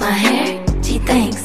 my hair, she thinks,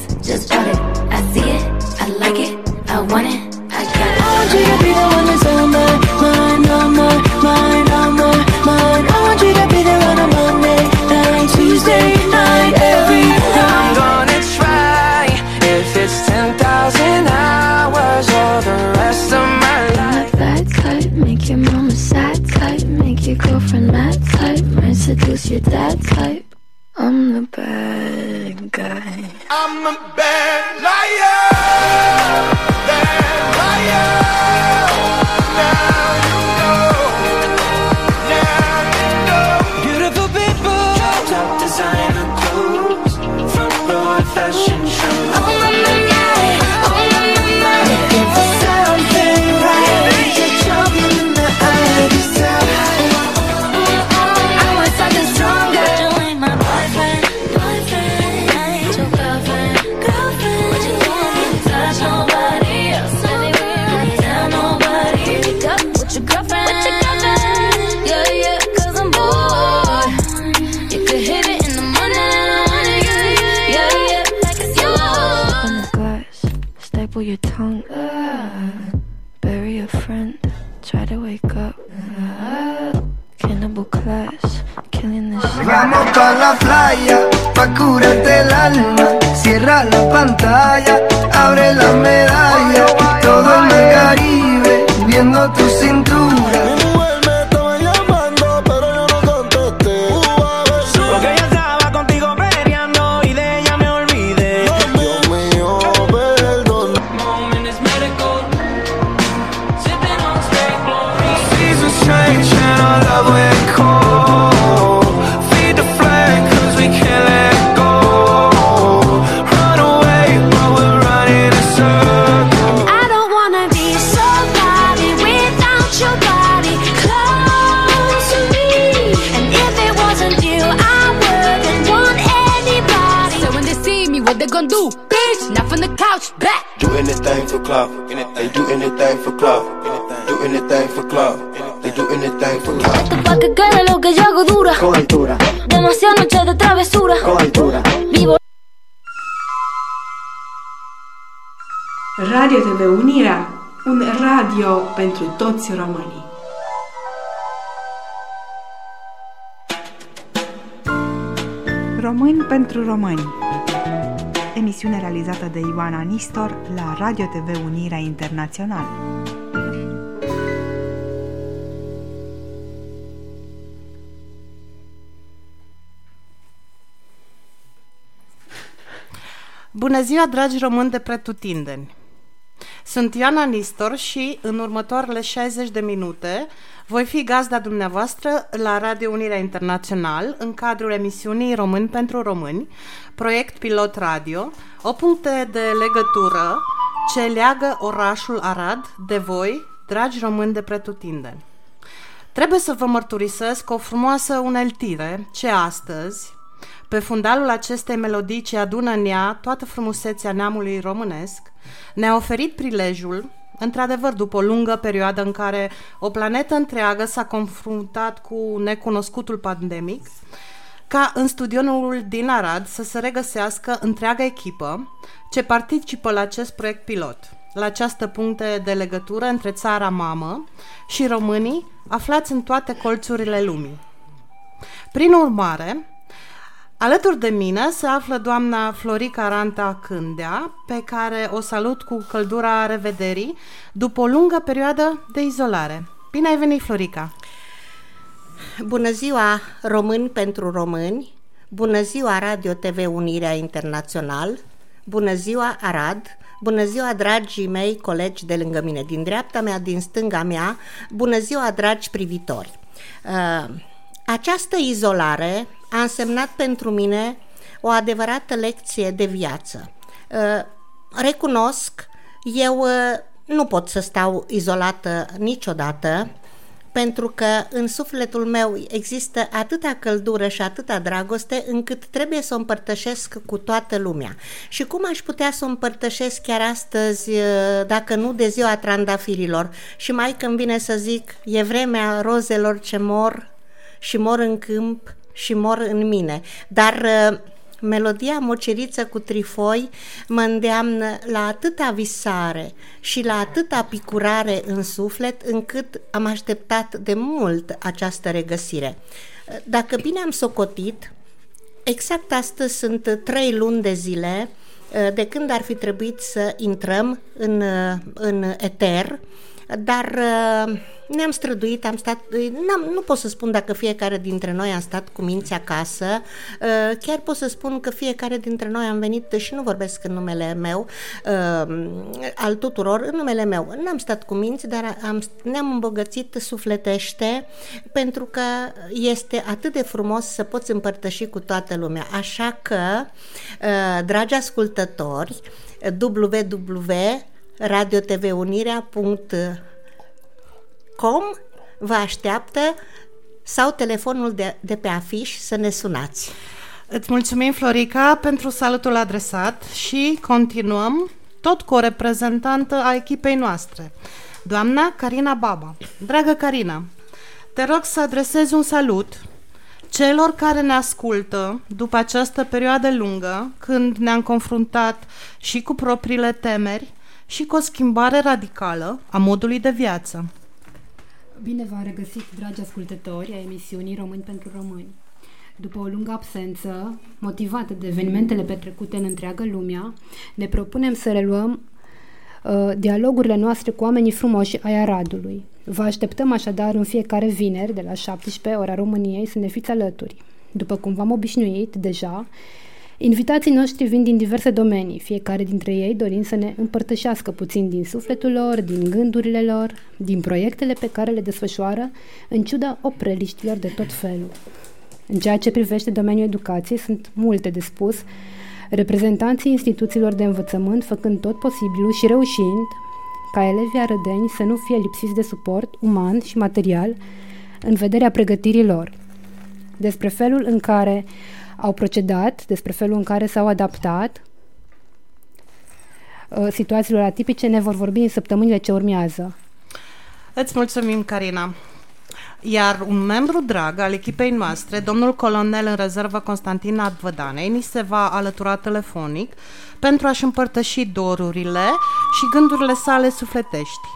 gonna do? Bitch, not from the couch, back. Do anything for club. They do anything for club. Do anything for club. They do anything for club. Esto pa' que quede lo que yo hago dura. Con altura, Demasiadas noches de travesura. con altura. Vivo Radio TV Unirea, un radio pentru toți românii. Români pentru români Emisiune realizată de Ioana Nistor la Radio TV Unirea Internațională. Bună ziua, dragi români de pretutindeni! Sunt Ioana Nistor și în următoarele 60 de minute voi fi gazda dumneavoastră la Radio Unirea Internațional în cadrul emisiunii Români pentru Români, proiect pilot radio, o puncte de legătură ce leagă orașul Arad de voi, dragi români de pretutindeni. Trebuie să vă mărturisesc o frumoasă uneltire ce astăzi, pe fundalul acestei melodii ce adună în ea toată frumusețea neamului românesc, ne-a oferit prilejul, într-adevăr după o lungă perioadă în care o planetă întreagă s-a confruntat cu necunoscutul pandemic, ca în studionul din Arad să se regăsească întreaga echipă ce participă la acest proiect pilot, la această puncte de legătură între țara mamă și românii aflați în toate colțurile lumii. Prin urmare, Alături de mine se află doamna Florica Ranta Cândea, pe care o salut cu căldura revederii după o lungă perioadă de izolare. Bine ai venit, Florica! Bună ziua, români pentru români! Bună ziua, Radio TV Unirea Internațional! Bună ziua, Arad! Bună ziua, dragii mei colegi de lângă mine, din dreapta mea, din stânga mea! Bună ziua, dragi privitori! Uh, această izolare a însemnat pentru mine o adevărată lecție de viață. Uh, Recunosc, eu uh, nu pot să stau izolată niciodată, pentru că în sufletul meu există atâta căldură și atâta dragoste încât trebuie să o împărtășesc cu toată lumea. Și cum aș putea să o împărtășesc chiar astăzi, uh, dacă nu de ziua trandafirilor? Și mai când vine să zic, e vremea rozelor ce mor și mor în câmp și mor în mine. Dar uh, Melodia Moceriță cu trifoi mă îndeamnă la atâta visare și la atâta picurare în suflet încât am așteptat de mult această regăsire. Dacă bine am socotit, exact astăzi sunt trei luni de zile de când ar fi trebuit să intrăm în, în eter, dar ne-am străduit, am stat, n-am, nu pot să spun dacă fiecare dintre noi am stat cu minți acasă, uh, chiar pot să spun că fiecare dintre noi am venit și nu vorbesc în numele meu, uh, al tuturor, în numele meu. N-am stat cu minți, dar am, ne-am îmbogățit sufletește pentru că este atât de frumos să poți împărtăși cu toată lumea. Așa că, uh, dragi ascultători, www.radiotvunirea.com com vă așteaptă sau telefonul de, de pe afiș să ne sunați. Îți mulțumim, Florica, pentru salutul adresat și continuăm tot cu o reprezentantă a echipei noastre, doamna Carina Baba. Dragă Carina, te rog să adresezi un salut celor care ne ascultă după această perioadă lungă, când ne-am confruntat și cu propriile temeri și cu o schimbare radicală a modului de viață. Bine v-am regăsit, dragi ascultători, a emisiunii Români pentru Români. După o lungă absență, motivată de evenimentele petrecute în întreagă lumea, ne propunem să reluăm uh, dialogurile noastre cu oamenii frumoși ai Aradului. Vă așteptăm așadar în fiecare vineri, de la 17, ora României, să ne fiți alături. După cum v-am obișnuit deja, Invitații noștri vin din diverse domenii, fiecare dintre ei dorind să ne împărtășească puțin din sufletul lor, din gândurile lor, din proiectele pe care le desfășoară, în ciuda opreliștilor de tot felul. În ceea ce privește domeniul educației, sunt multe de spus, reprezentanții instituțiilor de învățământ făcând tot posibilul și reușind ca elevii arădeni să nu fie lipsiți de suport uman și material în vederea pregătirii lor. Despre felul în care au procedat, despre felul în care s-au adaptat uh, situațiilor atipice, ne vor vorbi în săptămânile ce urmează. Îți mulțumim, Carina. Iar un membru drag al echipei noastre, domnul colonel în rezervă Constantin Advădanei, ni se va alătura telefonic pentru a-și împărtăși dorurile și gândurile sale sufletești.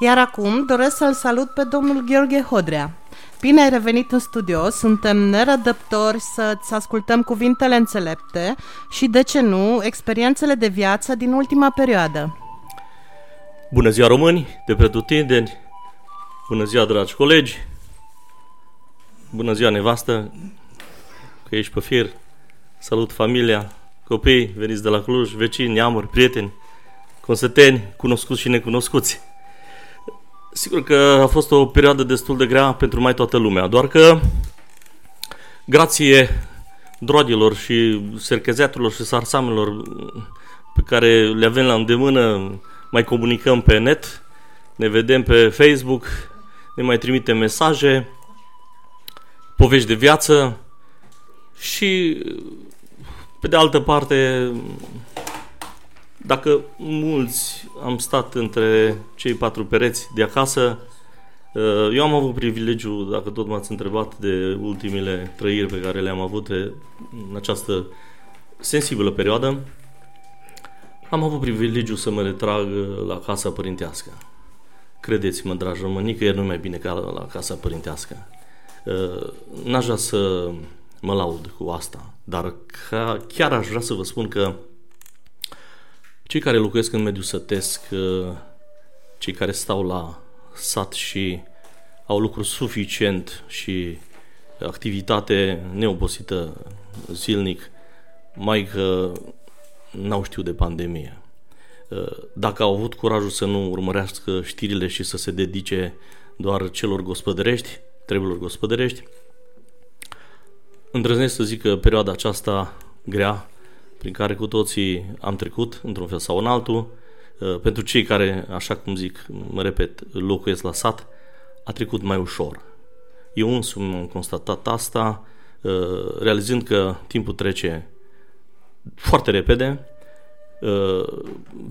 Iar acum doresc să-l salut pe domnul Gheorghe Hodrea, Bine ai revenit în studio, suntem nerădăptori să-ți ascultăm cuvintele înțelepte și, de ce nu, experiențele de viață din ultima perioadă. Bună ziua români, de pretutindeni, bună ziua dragi colegi, bună ziua nevastă, că ești pe fir, salut familia, copii, veniți de la Cluj, vecini, neamuri, prieteni, consăteni, cunoscuți și necunoscuți. Sigur că a fost o perioadă destul de grea pentru mai toată lumea, doar că grație droagilor și serchezeatelor și sarsamelor pe care le avem la îndemână, mai comunicăm pe net, ne vedem pe Facebook, ne mai trimitem mesaje, povești de viață și pe de altă parte dacă mulți am stat între cei patru pereți de acasă, uh, eu am avut privilegiu, dacă tot m-ați întrebat, de ultimele trăiri pe care le-am avut în această sensibilă perioadă. Am avut privilegiu să mă retrag la casa părintească. Credeți-mă, dragi români, nicăieri nu mai bine ca la casa părintească. Uh, n-aș vrea să mă laud cu asta, dar chiar aș vrea să vă spun că cei care locuiesc în mediul sătesc, uh, cei care stau la sat și au lucru suficient și activitate neobosită zilnic, mai că n-au știut de pandemie. Uh, dacă au avut curajul să nu urmărească știrile și să se dedice doar celor gospodărești, treburilor gospodărești, îndrăznesc să zic că perioada aceasta grea prin care cu toții am trecut, într-un fel sau în altul. Uh, pentru cei care, așa cum zic, mă repet, locuiesc la sat, a trecut mai ușor. Eu însumi am constatat asta, uh, realizând că timpul trece foarte repede. Uh,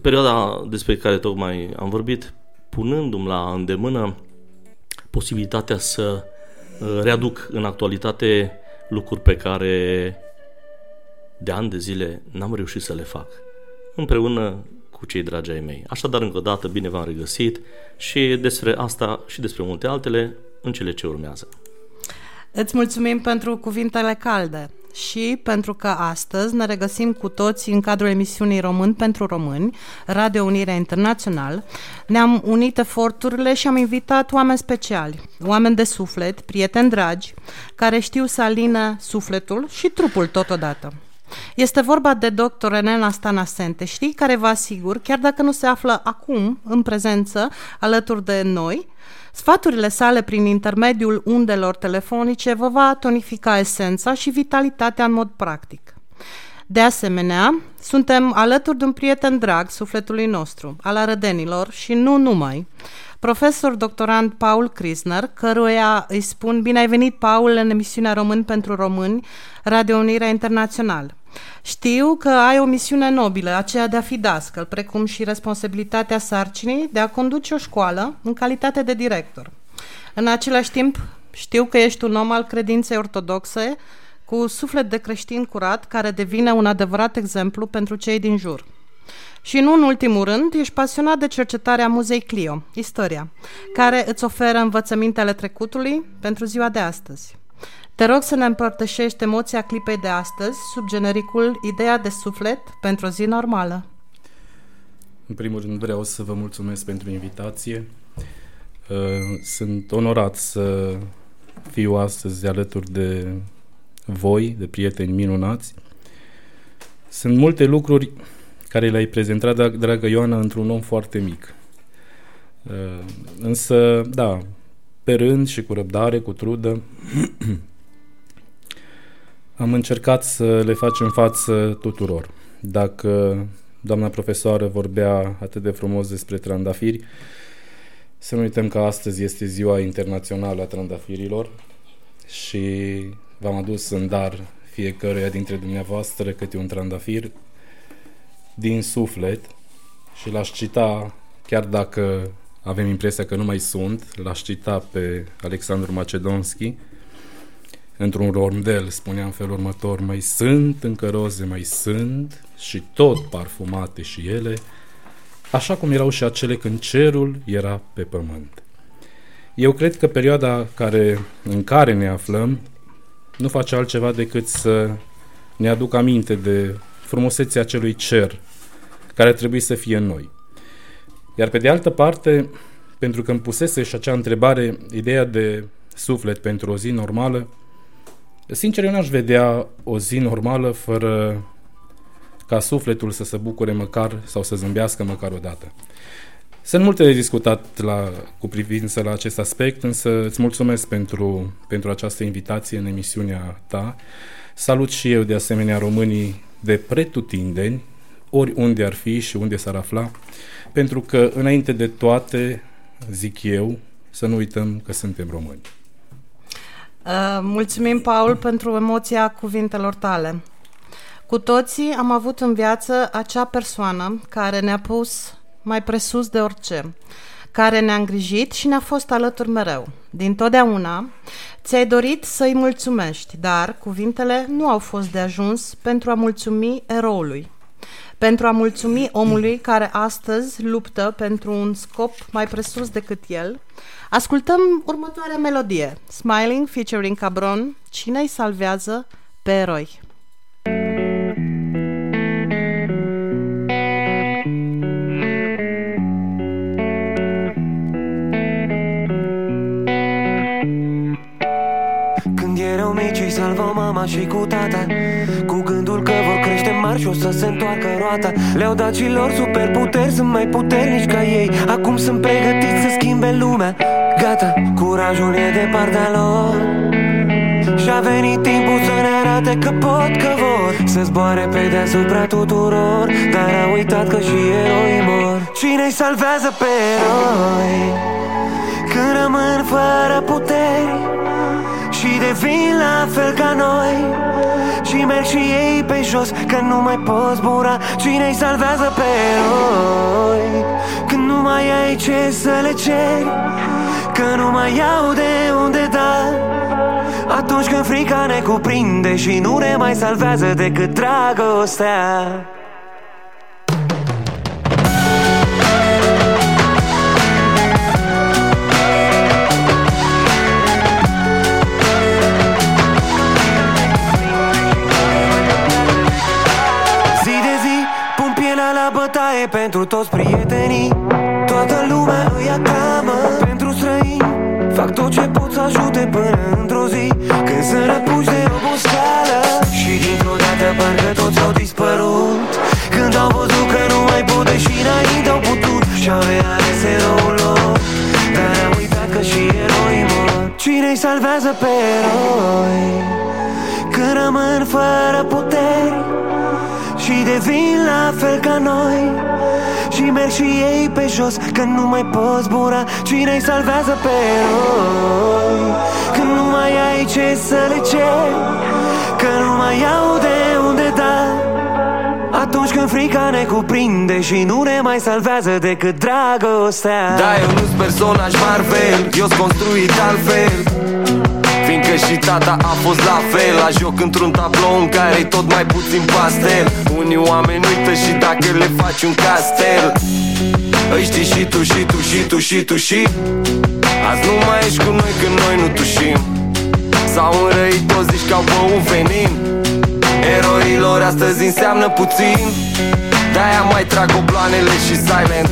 perioada despre care tocmai am vorbit, punându-mi la îndemână posibilitatea să readuc în actualitate lucruri pe care de ani de zile n-am reușit să le fac. Împreună cu cei dragi ai mei. Așadar, încă o dată, bine v-am regăsit și despre asta și despre multe altele în cele ce urmează. Îți mulțumim pentru cuvintele calde și pentru că astăzi ne regăsim cu toți în cadrul emisiunii Român pentru Români, Radio Unirea Internațional. Ne-am unit eforturile și am invitat oameni speciali, oameni de suflet, prieteni dragi, care știu să alină sufletul și trupul totodată. Este vorba de doctor Enel Stanasente, știi, care vă asigur, chiar dacă nu se află acum în prezență alături de noi, Sfaturile sale prin intermediul undelor telefonice vă va tonifica esența și vitalitatea în mod practic. De asemenea, suntem alături de un prieten drag sufletului nostru, al arădenilor și nu numai, profesor doctorand Paul Krisner, căruia îi spun bine ai venit, Paul, în emisiunea Român pentru Români, Radio Unirea Internațional. Știu că ai o misiune nobilă, aceea de a fi dascăl, precum și responsabilitatea sarcinii de a conduce o școală în calitate de director. În același timp, știu că ești un om al credinței ortodoxe, cu suflet de creștin curat, care devine un adevărat exemplu pentru cei din jur. Și nu în ultimul rând, ești pasionat de cercetarea Muzei Clio, istoria, care îți oferă învățămintele trecutului pentru ziua de astăzi. Te rog să ne împărtășești emoția clipei de astăzi sub genericul Ideea de suflet pentru o zi normală. În primul rând vreau să vă mulțumesc pentru invitație. Uh, sunt onorat să fiu astăzi alături de voi, de prieteni minunați. Sunt multe lucruri care le-ai prezentat, dragă Ioana, într-un om foarte mic. Uh, însă, da, pe rând și cu răbdare, cu trudă, am încercat să le facem față tuturor. Dacă doamna profesoară vorbea atât de frumos despre trandafiri, să nu uităm că astăzi este ziua internațională a trandafirilor și v-am adus în dar fiecăruia dintre dumneavoastră câte un trandafir din suflet și l-aș cita, chiar dacă avem impresia că nu mai sunt, l-aș cita pe Alexandru Macedonski, într-un rondel, spunea în felul următor, mai sunt încă roze, mai sunt și tot parfumate și ele, așa cum erau și acele când cerul era pe pământ. Eu cred că perioada care, în care ne aflăm nu face altceva decât să ne aduc aminte de frumusețea acelui cer care trebuie să fie în noi. Iar pe de altă parte, pentru că îmi pusese și acea întrebare, ideea de suflet pentru o zi normală, Sincer, eu n-aș vedea o zi normală fără ca sufletul să se bucure măcar sau să zâmbească măcar o dată. Sunt multe de discutat la, cu privință la acest aspect, însă îți mulțumesc pentru, pentru această invitație în emisiunea ta. Salut și eu de asemenea românii de pretutindeni, oriunde ar fi și unde s-ar afla, pentru că înainte de toate, zic eu, să nu uităm că suntem români. Uh, mulțumim, Paul, pentru emoția cuvintelor tale. Cu toții am avut în viață acea persoană care ne-a pus mai presus de orice, care ne-a îngrijit și ne-a fost alături mereu. Din totdeauna ți-ai dorit să-i mulțumești, dar cuvintele nu au fost de ajuns pentru a mulțumi eroului, pentru a mulțumi omului care astăzi luptă pentru un scop mai presus decât el, Ascultăm următoarea melodie, Smiling featuring Cabron, Cine îi salvează pe eroi? Când erau mici îi salvau mama și cu tata Cu gândul că vor crește mari și o să se întoarcă roata Le-au dat și lor superputeri, sunt mai puternici ca ei. Acum sunt pregătiți să schimbe lumea. Gata, curajul e de partea lor. Și-a venit timpul să ne arate că pot, că vor. Să zboare pe deasupra tuturor Dar a uitat că și eroi mor. Cine-i salvează pe eroi? Când rămân fără puteri Și devin la fel ca noi. Și merg și ei pe jos Că nu mai pot zbura. Cine-i salvează pe eroi Când nu mai ai ce să le ceri Că nu mai iau de unde da. Atunci când frica ne cuprinde Și nu ne mai salvează decât dragostea pentru toți prietenii Toată lumea îi aclamă. Pentru străini Fac tot ce pot să ajute până într-o zi. Când sunt răpuși de oboseală Și dintr-o dată parcă toți au dispărut. Când au văzut că nu mai pot deși înainte au putut Și-au reales eroul lor. Dar am uitat că și eroi mor. Cine-i salvează pe eroi? Când rămân fără puteri și devin la fel ca noi. Și merg și ei pe jos Că nu mai pot zbura. Cine-i salvează pe eroi Când nu mai ai ce să le ceri Că nu mai au de unde da. Atunci când frica ne cuprinde Și nu ne mai salvează decât dragostea. Da, eu nu-s personaj Marvel Eu-s construit altfel Fiindcă și tata a fost la fel La joc într-un tablou în care e tot mai puțin pastel. Unii oameni uită și dacă le faci un castel. Îi știi și tu, și tu, și tu, și tu, și Azi nu mai ești cu noi când noi nu tușim. S-au înrăit toți, zici că au băut venin. Eroilor astăzi înseamnă puțin. De-aia mai trag obloanele și silent.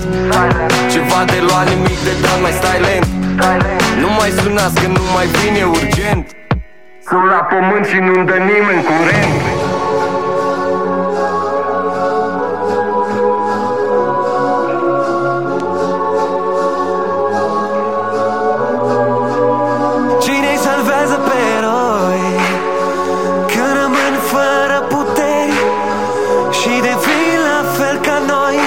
Ceva de luat, nimic de dat, mai stai lent Nu mai sunați că nu mai vine urgent. Sunt la pământ și nu-mi dă nimeni curent. Cine-i salvează pe eroi Când rămân fără puteri Și devin la fel ca noi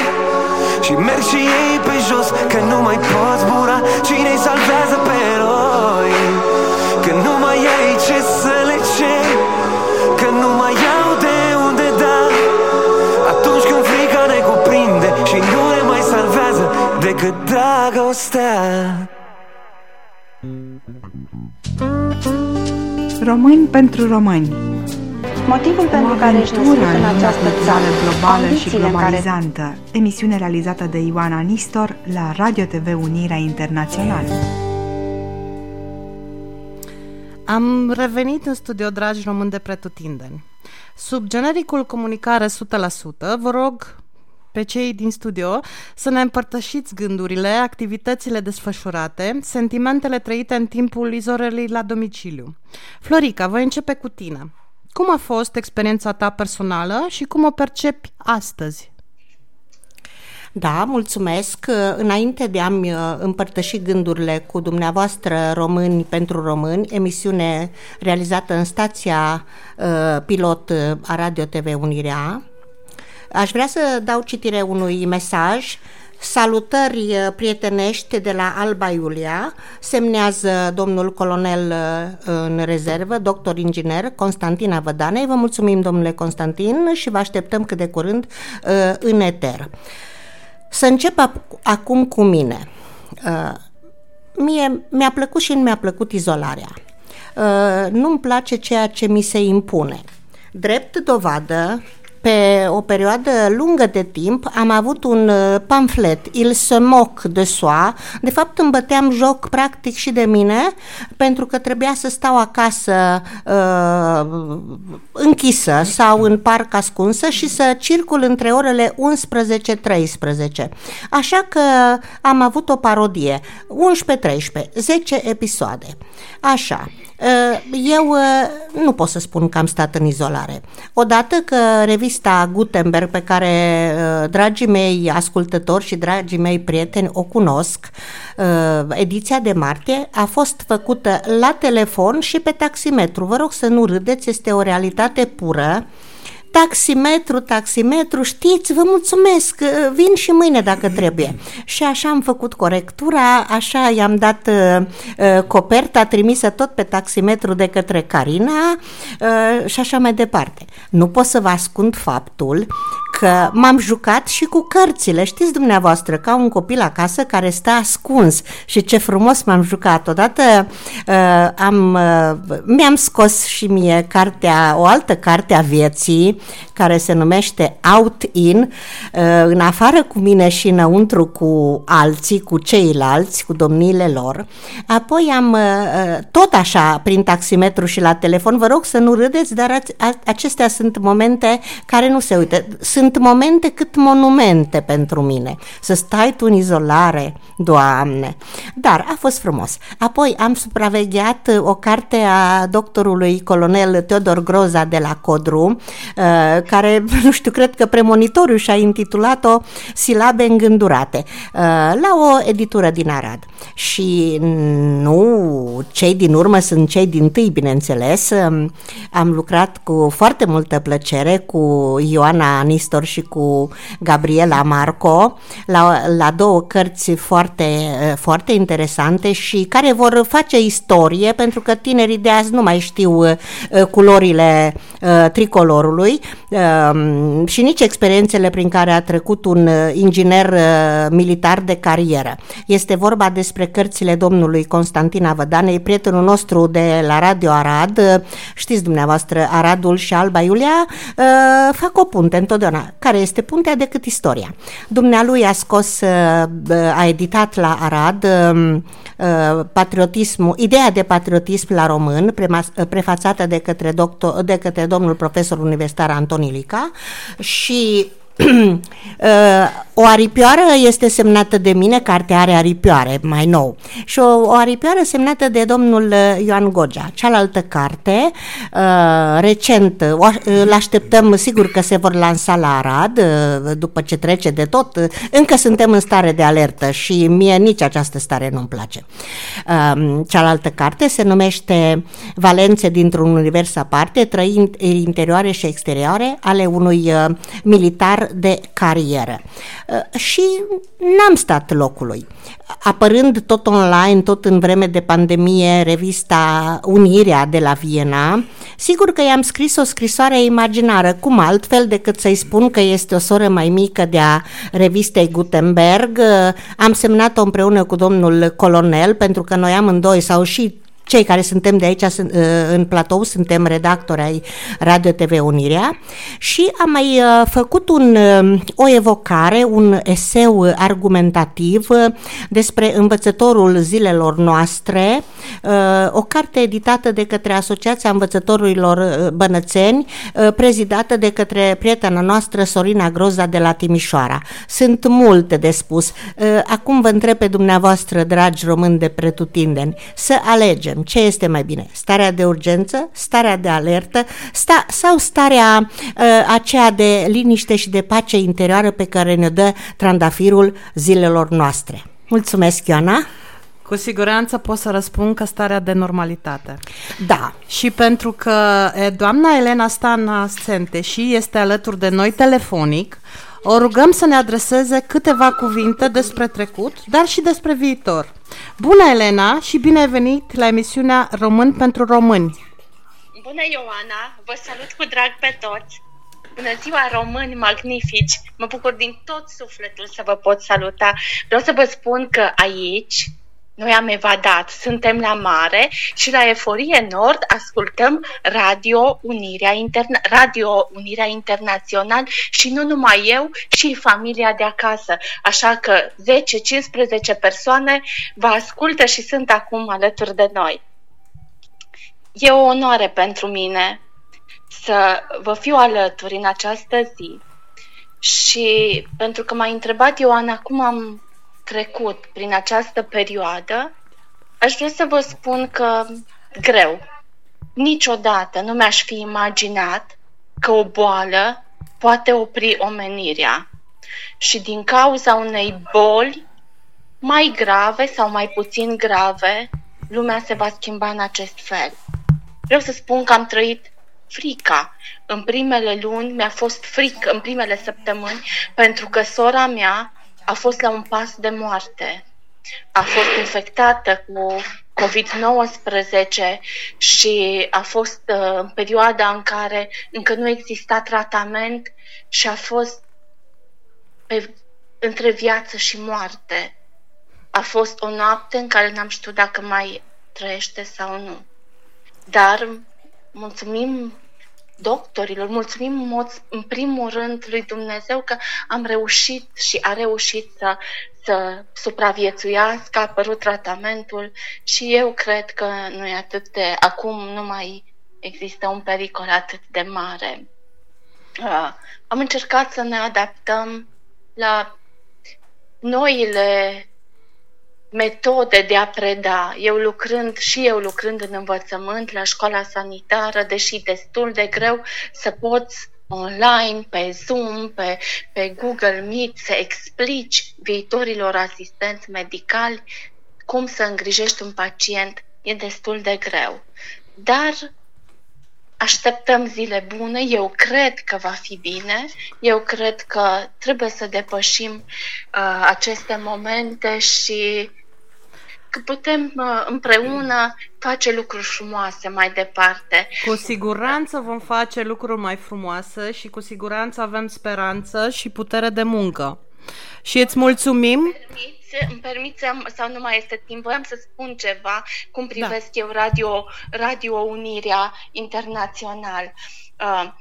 Și merg și ei pe jos Că nu mai pot zbura Cine-i salvează pe eroi Că nu mai ai ce să le ceri. Că nu mai au de unde da. Atunci când frica ne cuprinde Și nu ne mai salvează Decât dragostea. Români pentru români Motivul pentru care ești aventură născut în lumea această țară, culturală globală și condițiile în care globalizantă Emisiune realizată de Ioana Nistor la Radio TV Unirea Internațională Am revenit în studio, dragi români de pretutindeni. Sub genericul comunicare 100%, vă rog pe cei din studio să ne împărtășiți gândurile, activitățile desfășurate, sentimentele trăite în timpul izolării la domiciliu. Florica, voi începe cu tine. Cum a fost experiența ta personală și cum o percepi astăzi? Da, mulțumesc. Înainte de a-mi uh, împărtăși gândurile cu dumneavoastră Români pentru Români, emisiune realizată în stația uh, pilot uh, a Radio TV Unirea, aș vrea să dau citire unui mesaj Salutări uh, prietenești de la Alba Iulia, semnează domnul colonel uh, în rezervă, doctor inginer Constantin Vădanei. Vă mulțumim, domnule Constantin, și vă așteptăm cât de curând uh, în eter. Să încep ap- acum cu mine. Uh, mie mi-a plăcut și nu mi-a plăcut izolarea. Uh, nu-mi place ceea ce mi se impune. Drept dovadă, pe o perioadă lungă de timp am avut un uh, pamflet, Il se moque de soi. De fapt îmi băteam joc practic și de mine, pentru că trebuia să stau acasă uh, închisă sau în parc ascunsă și să circul între orele 11-13. Așa că am avut o parodie, 11-13, 10 episoade. Așa. Eu nu pot să spun că am stat în izolare. Odată că revista Gutenberg, pe care dragii mei ascultători și dragii mei prieteni o cunosc, ediția de martie, a fost făcută la telefon și pe taximetru. Vă rog să nu râdeți, este o realitate pură. Taximetru, taximetru, știți, vă mulțumesc, vin și mâine dacă trebuie. Și așa am făcut corectura, așa i-am dat uh, uh, coperta trimisă tot pe taximetru de către Carina uh, și așa mai departe. Nu pot să vă ascund faptul că m-am jucat și cu cărțile. Știți dumneavoastră, ca un copil acasă care stă ascuns și ce frumos m-am jucat. Odată uh, am, uh, mi-am scos și mie cartea, o altă carte a vieții care se numește Out In, uh, în afară cu mine și înăuntru cu alții, cu ceilalți, cu domniile lor. Apoi am uh, tot așa, prin taximetru și la telefon, vă rog să nu râdeți, dar acestea sunt momente care nu se uită. Sunt momente cât monumente pentru mine. Să stai tu în izolare, Doamne! Dar a fost frumos. Apoi am supravegheat uh, o carte a doctorului colonel Teodor Groza de la Codru, uh, care, nu știu, cred că premonitoriu și-a intitulat-o Silabe îngândurate, uh, la o editură din Arad. Și nu, cei din urmă sunt cei din tâi, bineînțeles. Um, am lucrat cu foarte multă plăcere cu Ioana Nistor și cu Gabriela Marco la, la două cărți foarte, foarte interesante și care vor face istorie, pentru că tinerii de azi nu mai știu uh, culorile uh, tricolorului um, și nici experiențele prin care a trecut un uh, inginer militar de carieră. Este vorba despre cărțile domnului Constantin Avădanei, prietenul nostru de la Radio Arad. Știți dumneavoastră, Aradul și Alba Iulia fac o punte întotdeauna. Care este puntea decât istoria? Dumnealui a scos, a editat la Arad um, patriotismul, ideea de patriotism la român, prefațată de către, doctor, de către domnul profesor universitar Antoni Lica și o aripioară este semnată de mine, cartea are aripioare, mai nou. Și o, o aripioară semnată de domnul uh, Ioan Gogea. Cealaltă carte, uh, recent, îl așteptăm, sigur că se vor lansa la Arad, uh, după ce trece de tot. Încă suntem în stare de alertă și mie nici această stare nu-mi place. Um, cealaltă carte se numește Valențe dintr-un univers aparte, trăi interioare și exterioare ale unui militar de carieră. Uh, și n-am stat locului. Apărând tot online, tot în vreme de pandemie, revista Unirea de la Viena, sigur că i-am scris o scrisoare imaginară, cum altfel decât să-i spun că este o soră mai mică de a revistei Gutenberg. Uh, am semnat-o împreună cu domnul colonel, pentru că noi amândoi, sau și cei care suntem de aici uh, în platou, suntem redactori ai Radio TV Unirea și am mai uh, făcut un, uh, o evocare, un eseu argumentativ despre învățătorul zilelor noastre, o carte editată de către Asociația Învățătorilor Bănățeni, prezidată de către prietena noastră Sorina Groza de la Timișoara. Sunt multe de spus. Acum vă întreb pe dumneavoastră, dragi români de pretutindeni, să alegem ce este mai bine, starea de urgență, starea de alertă sta, sau starea uh, aceea de liniște și de pace interioară pe care ne dă trandafirul zilelor noastre. Mulțumesc, Ioana! Cu siguranță pot să răspund că starea de normalitate. Da. Și pentru că doamna Elena Stana Sente și este alături de noi telefonic, o rugăm să ne adreseze câteva cuvinte despre trecut, dar și despre viitor. Bună, Elena, și bine ai venit la emisiunea Român pentru Români. Bună, Ioana! Vă salut cu drag pe toți! Bună ziua, români magnifici! Mă bucur din tot sufletul să vă pot saluta. Vreau să vă spun că aici, noi am evadat, suntem la mare și la Eforie Nord ascultăm Radio Unirea, Interna- Radio Unirea Internațional și nu numai eu, și familia de acasă. Așa că 10-15 persoane vă ascultă și sunt acum alături de noi. E o onoare pentru mine să vă fiu alături în această zi și pentru că m-a întrebat Ioana cum am trecut prin această perioadă, aș vrea să vă spun că greu. Niciodată nu mi-aș fi imaginat că o boală poate opri omenirea. Și din cauza unei boli mai grave sau mai puțin grave, lumea se va schimba în acest fel. Vreau să spun că am trăit frica. În primele luni mi-a fost frică, în primele săptămâni, pentru că sora mea a fost la un pas de moarte. A fost infectată cu COVID-19 și a fost uh, în perioada în care încă nu exista tratament și a fost pe, între viață și moarte. A fost o noapte în care n-am știut dacă mai trăiește sau nu. Dar mulțumim doctorilor, mulțumim în mod- în primul rând lui Dumnezeu că am reușit și a reușit să, să supraviețuiască, a apărut tratamentul și eu cred că nu e atât de... Acum nu mai există un pericol atât de mare. Uh, am încercat să ne adaptăm la noile metode de a preda. Eu lucrând și eu lucrând în învățământ la școala sanitară, deși destul de greu să poți online, pe Zoom, pe, pe Google Meet, să explici viitorilor asistenți medicali cum să îngrijești un pacient, e destul de greu. Dar așteptăm zile bune, eu cred că va fi bine, eu cred că trebuie să depășim uh, aceste momente și că putem uh, împreună face lucruri frumoase mai departe. Cu siguranță vom face lucruri mai frumoase și cu siguranță avem speranță și putere de muncă. Și îți mulțumim. Permiți- Îmi permiți sau nu mai este timp, voiam să spun ceva, cum privesc da. eu radio, radio Unirea Internațional. Uh,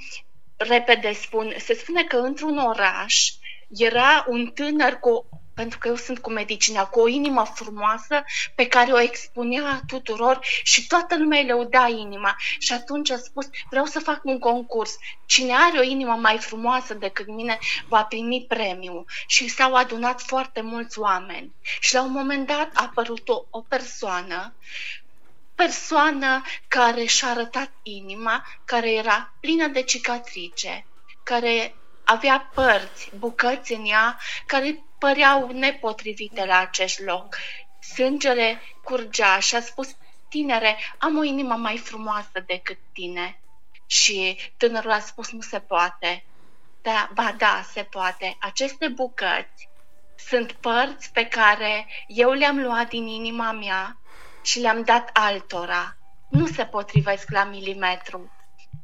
repede spun, se spune că într-un oraș era un tânăr cu pentru că eu sunt cu medicina, cu o inimă frumoasă pe care o expunea tuturor și toată lumea îi lăuda inima. Și atunci a spus, vreau să fac un concurs. Cine are o inimă mai frumoasă decât mine va primi premiul. Și s-au adunat foarte mulți oameni. Și la un moment dat a apărut o, o persoană persoană care și-a arătat inima, care era plină de cicatrice, care avea părți, bucăți în ea, care păreau nepotrivite la acest loc. Sângele curgea și a spus, tinere, am o inimă mai frumoasă decât tine. Și tânărul a spus, nu se poate. Da, ba da, se poate. Aceste bucăți sunt părți pe care eu le-am luat din inima mea și le-am dat altora. Nu se potrivesc la milimetru.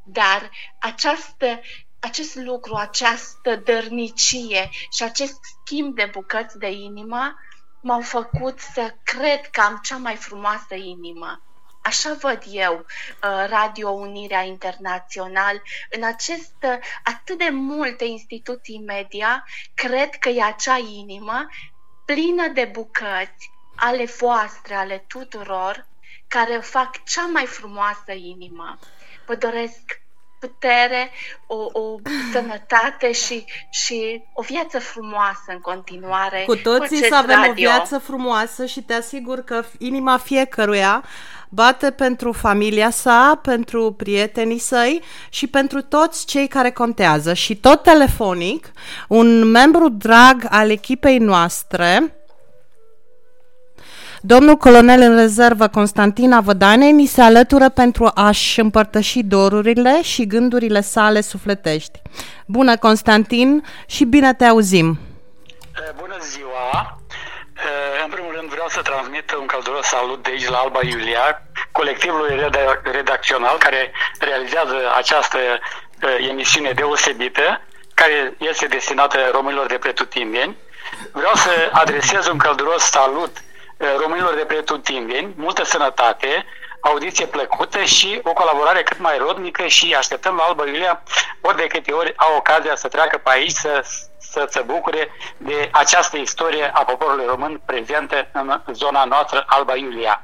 Dar această acest lucru, această dărnicie și acest schimb de bucăți de inimă m-au făcut să cred că am cea mai frumoasă inimă. Așa văd eu uh, Radio Unirea Internațional. În acest uh, atât de multe instituții media, cred că e acea inimă plină de bucăți ale voastre, ale tuturor, care fac cea mai frumoasă inimă. Vă doresc putere, o, o sănătate și, și o viață frumoasă în continuare. Cu toții acest să avem radio. o viață frumoasă și te asigur că inima fiecăruia bate pentru familia sa, pentru prietenii săi și pentru toți cei care contează. Și tot telefonic, un membru drag al echipei noastre, Domnul colonel în rezervă Constantina Vădanei ni se alătură pentru a-și împărtăși dorurile și gândurile sale sufletești. Bună, Constantin, și bine te auzim! Bună ziua! În primul rând vreau să transmit un călduros salut de aici la Alba Iulia, colectivului reda- redacțional care realizează această uh, emisiune deosebită, care este destinată românilor de pretutindeni. Vreau să adresez un călduros salut uh, românilor de pretutindeni, multă sănătate, audiție plăcută și o colaborare cât mai rodnică și așteptăm la Alba Iulia ori de câte ori au ocazia să treacă pe aici să, să se bucure de această istorie a poporului român prezentă în zona noastră Alba Iulia.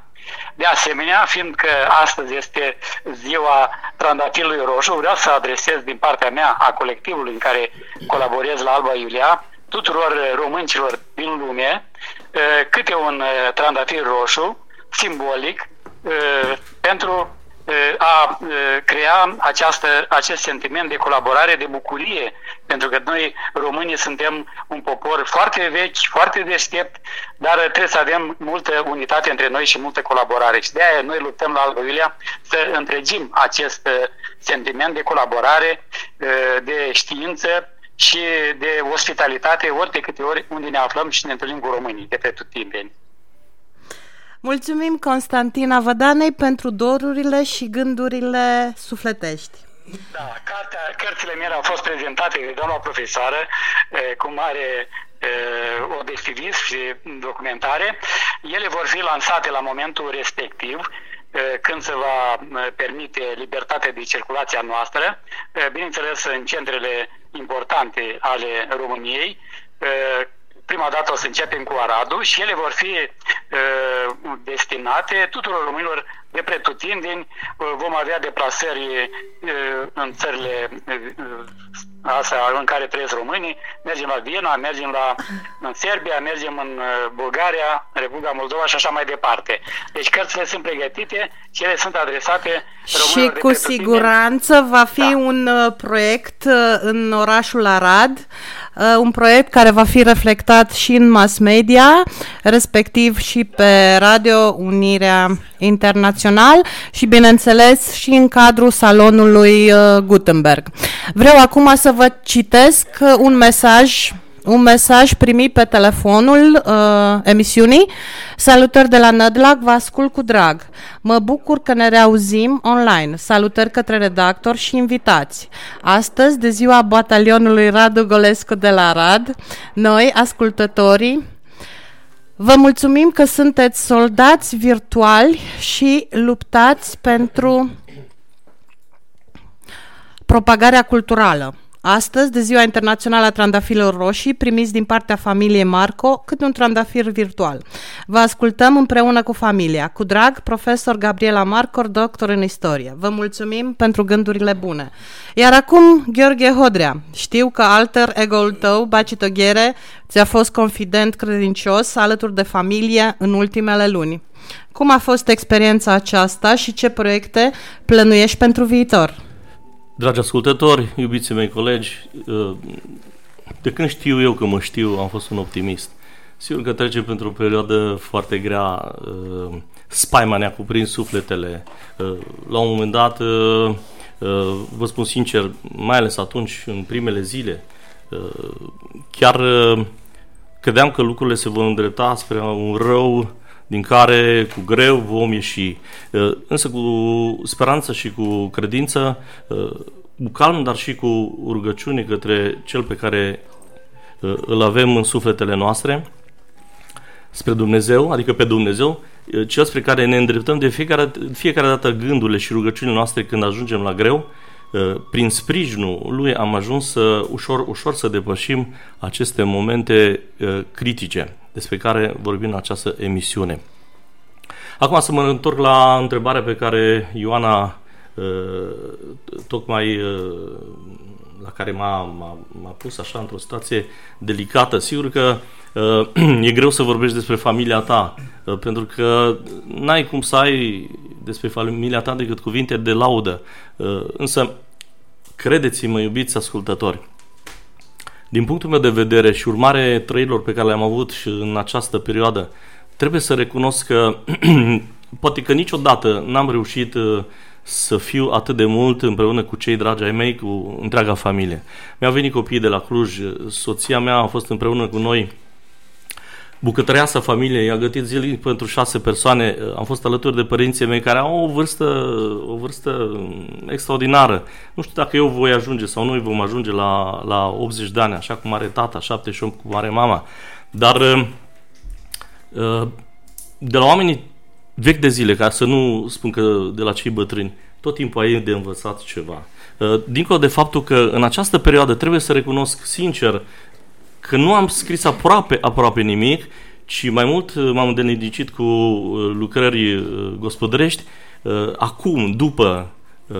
De asemenea, fiindcă astăzi este ziua trandafirului roșu, vreau să adresez din partea mea a colectivului în care colaborez la Alba Iulia tuturor româncilor din lume eh, câte un eh, trandafir roșu simbolic eh, pentru eh, a eh, crea această, acest sentiment de colaborare, de bucurie, pentru că noi românii suntem un popor foarte vechi, foarte deștept, dar trebuie să avem multă unitate între noi și multă colaborare. Și de aia noi luptăm la Alba Iulia să întregim acest eh, sentiment de colaborare, eh, de știință și de ospitalitate ori de câte ori unde ne aflăm și ne întâlnim cu românii de pe tutindeni. Mulțumim, Constantina Vădanei, pentru dorurile și gândurile sufletești. Da, cartea, cărțile mele au fost prezentate de doamna profesoară eh, cu mare eh, obiectivism și documentare. Ele vor fi lansate la momentul respectiv eh, când se va eh, permite libertatea de circulație a noastră, eh, bineînțeles în centrele importante ale României, eh, prima dată o să începem cu Aradul și ele vor fi uh, destinate tuturor românilor de pretutindeni. Uh, vom avea deplasări uh, în țările uh, astea în care trăiesc românii. Mergem la Viena, mergem la în Serbia, mergem în uh, Bulgaria, Republica Moldova și așa mai departe. Deci cărțile sunt pregătite și ele sunt adresate Și românilor de cu pretutindeni. siguranță va fi Da. un uh, proiect uh, în orașul Arad, uh, un proiect care va fi reflectat și în mass media, respectiv și pe Radio Unirea Internațional și, bineînțeles, și în cadrul salonului uh, Gutenberg. Vreau acum să vă citesc uh, un mesaj un mesaj primit pe telefonul uh, emisiunii. Salutări de la Nădlac, vă ascult cu drag. Mă bucur că ne reauzim online. Salutări către redactor și invitați. Astăzi, de ziua batalionului Radu Golescu de la Arad, noi, ascultătorii, Vă mulțumim că sunteți soldați virtuali și luptați pentru propagarea culturală. Astăzi, de Ziua Internațională a Trandafirilor Roșii, primiți din partea familiei Marco câte un trandafir virtual. Vă ascultăm împreună cu familia. Cu drag, profesor Gabriela Marcor, doctor în istorie. Vă mulțumim pentru gândurile bune. Iar acum, Gheorghe Hodrea. Știu că alter ego-ul tău, Baci Toghere, ți-a fost confident credincios alături de familie în ultimele luni. Cum a fost experiența aceasta și ce proiecte plănuiești pentru viitor? Dragi ascultători, iubiții mei colegi, uh, de când știu eu că mă știu, am fost un optimist. Sigur că trecem pentru o perioadă foarte grea, uh, spaima ne-a cuprins sufletele. Uh, La un moment dat, vă spun sincer, mai ales atunci, în primele zile, chiar credeam că lucrurile se vor îndrepta spre un rău din care cu greu vom ieși. Uh, Însă cu speranță și cu credință, uh, cu calm, dar și cu rugăciune către Cel pe care uh, îl avem în sufletele noastre, spre Dumnezeu, adică pe Dumnezeu, uh, cel spre care ne îndreptăm de fiecare, fiecare dată gândurile și rugăciunile noastre când ajungem la greu, uh, prin sprijinul lui am ajuns să, ușor, ușor să depășim aceste momente uh, critice despre care vorbim în această emisiune. Acum să mă întorc la întrebarea pe care Ioana uh, tocmai uh, la care m-a, m-a, m-a pus așa într-o situație delicată. Sigur că uh, e greu să vorbești despre familia ta, uh, pentru că n-ai cum să ai despre familia ta decât cuvinte de laudă. Uh, însă, credeți-mă, iubiți ascultători, din punctul meu de vedere și urmare trăirilor pe care le-am avut și în această perioadă, trebuie să recunosc că poate că niciodată n-am reușit uh, să fiu atât de mult împreună cu cei dragi ai mei, cu întreaga familie. Mi-au venit copiii de la Cluj, soția mea a fost împreună cu noi bucătăreasa familiei, a gătit zilnic pentru șase persoane, am fost alături de părinții mei care au o vârstă, o vârstă extraordinară. Nu știu dacă eu voi ajunge sau noi vom ajunge la, la 80 de ani, așa cum are tata, 78 cum are mama, dar uh, de la oamenii vechi de zile, ca să nu spun că de la cei bătrâni, tot timpul ai de învățat ceva. Uh, Dincolo de faptul că în această perioadă trebuie să recunosc sincer că nu am scris aproape, aproape nimic, ci mai mult uh, m-am îndeletnicit cu uh, lucrări uh, gospodărești. Uh, Acum, după uh,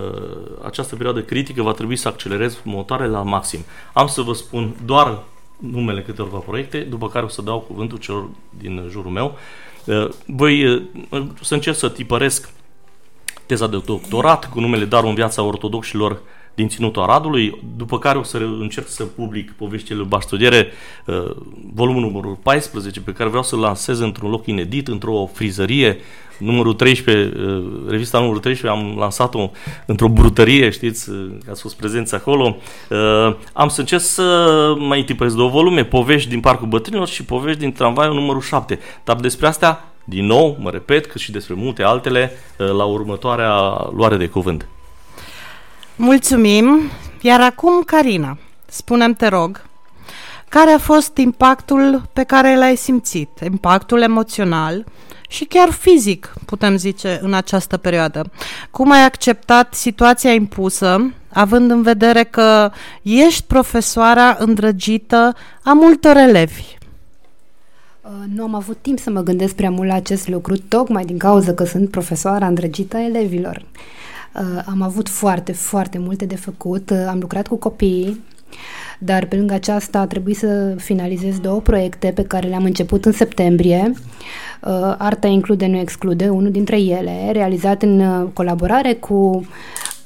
această perioadă critică, va trebui să accelerez motoarele la maxim. Am să vă spun doar numele câteva proiecte, după care o să dau cuvântul celor din jurul meu. Uh, Voi uh, să încerc să tipăresc teza de doctorat cu numele Darul în viața ortodoxilor din Ținutul Aradului, după care o să încerc să public poveștile lui Baștodiere, uh, volumul numărul 14, pe care vreau să-l lansez într-un loc inedit, într-o frizărie, numărul 13, uh, revista numărul 13, am lansat-o într-o brutărie, știți, uh, că ați fost prezenți acolo. Uh, Am să încerc să mai tipăresc două volume, povești din Parcul Bătrânilor și povești din Tramvaiul numărul 7. Dar despre astea, din nou, mă repet, cât și despre multe altele, uh, la următoarea luare de cuvânt. Mulțumim. Iar acum, Carina, spunem te rog, care a fost impactul pe care l-ai simțit? Impactul emoțional și chiar fizic, putem zice, în această perioadă. Cum ai acceptat situația impusă, având în vedere că ești profesoara îndrăgită a multor elevi? Uh, Nu am avut timp să mă gândesc prea mult la acest lucru, tocmai din cauza că sunt profesoara îndrăgită a elevilor. Uh, Am avut foarte, foarte multe de făcut, uh, am lucrat cu copiii, dar pe lângă aceasta a trebuit să finalizez două proiecte pe care le-am început în septembrie. Uh, Arta include, nu exclude, unul dintre ele, realizat în uh, colaborare cu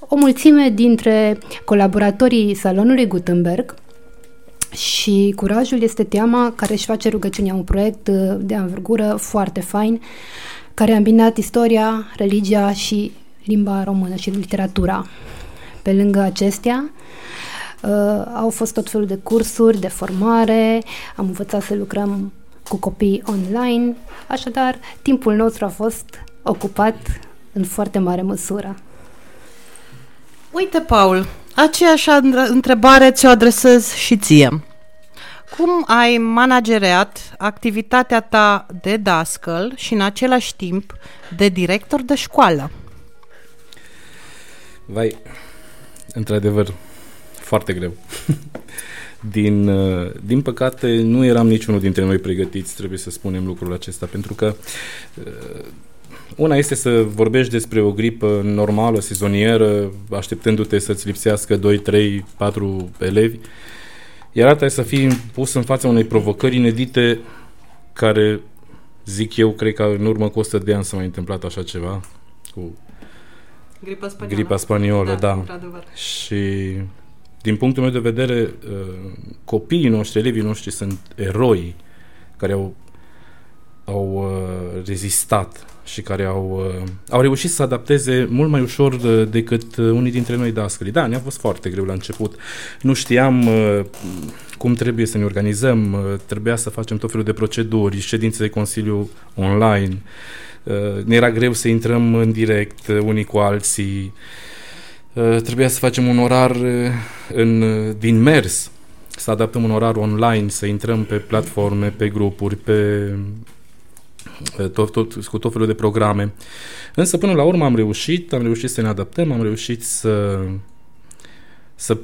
o mulțime dintre colaboratorii Salonului Gutenberg, și curajul este teama care își face rugăciunea, un proiect uh, de anvergură foarte fain, care a îmbinat istoria, religia și limba română și literatura. Pe lângă acestea, uh, au fost tot felul de cursuri, de formare, am învățat să lucrăm cu copii online, așadar timpul nostru a fost ocupat în foarte mare măsură. Uite, Paul, aceeași andr- întrebare ți-o adresez și ție. Cum ai managerat activitatea ta de dascăl și în același timp de director de școală? Vai, într-adevăr, foarte greu. din, uh, din păcate, nu eram niciunul dintre noi pregătiți, trebuie să spunem lucrul acesta, pentru că uh, una este să vorbești despre o gripă normală, sezonieră, așteptându-te să-ți lipsească 2, 3, 4 elevi, iar alta e să fii pus în fața unei provocări inedite care, zic eu, cred că în urmă cu 100 de ani s-a mai întâmplat așa ceva, cu Gripa spaniolă. gripa spaniolă, da. într-adevăr. Și din punctul meu de vedere, uh, copiii noștri, elevii noștri sunt eroi care au, au uh, rezistat și care au, uh, au reușit să adapteze mult mai ușor uh, decât uh, unii dintre noi dascăli. Da, ne-a fost foarte greu la început. Nu știam uh, cum trebuie să ne organizăm, uh, trebuia să facem tot felul de proceduri, ședințe de consiliu online. Uh, ne era greu să intrăm în direct uh, unii cu alții. Uh, trebuia să facem un orar uh, în, uh, din mers, să adaptăm un orar online, să intrăm pe platforme, pe grupuri, pe uh, tot, tot, cu tot felul de programe. Însă până la urmă am reușit, am reușit să ne adaptăm, am reușit să, să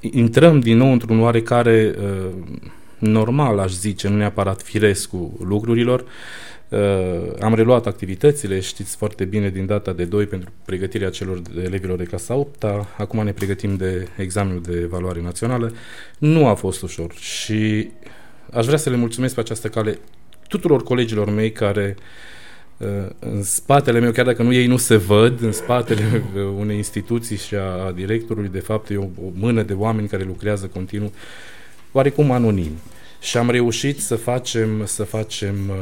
intrăm din nou într-un oarecare uh, normal, aș zice, nu neapărat firesc cu lucrurilor. Uh, am reluat activitățile, știți foarte bine, din data de 2 pentru pregătirea celor de elevilor de clasa 8 -a. Acum ne pregătim de examenul de evaluare națională. Nu a fost ușor și aș vrea să le mulțumesc pe această cale tuturor colegilor mei care uh, în spatele meu, chiar dacă nu ei nu se văd, în spatele uh, unei instituții și a, a directorului, de fapt, e o, o mână de oameni care lucrează continuu, oarecum anonim. Și am reușit să facem, să facem uh,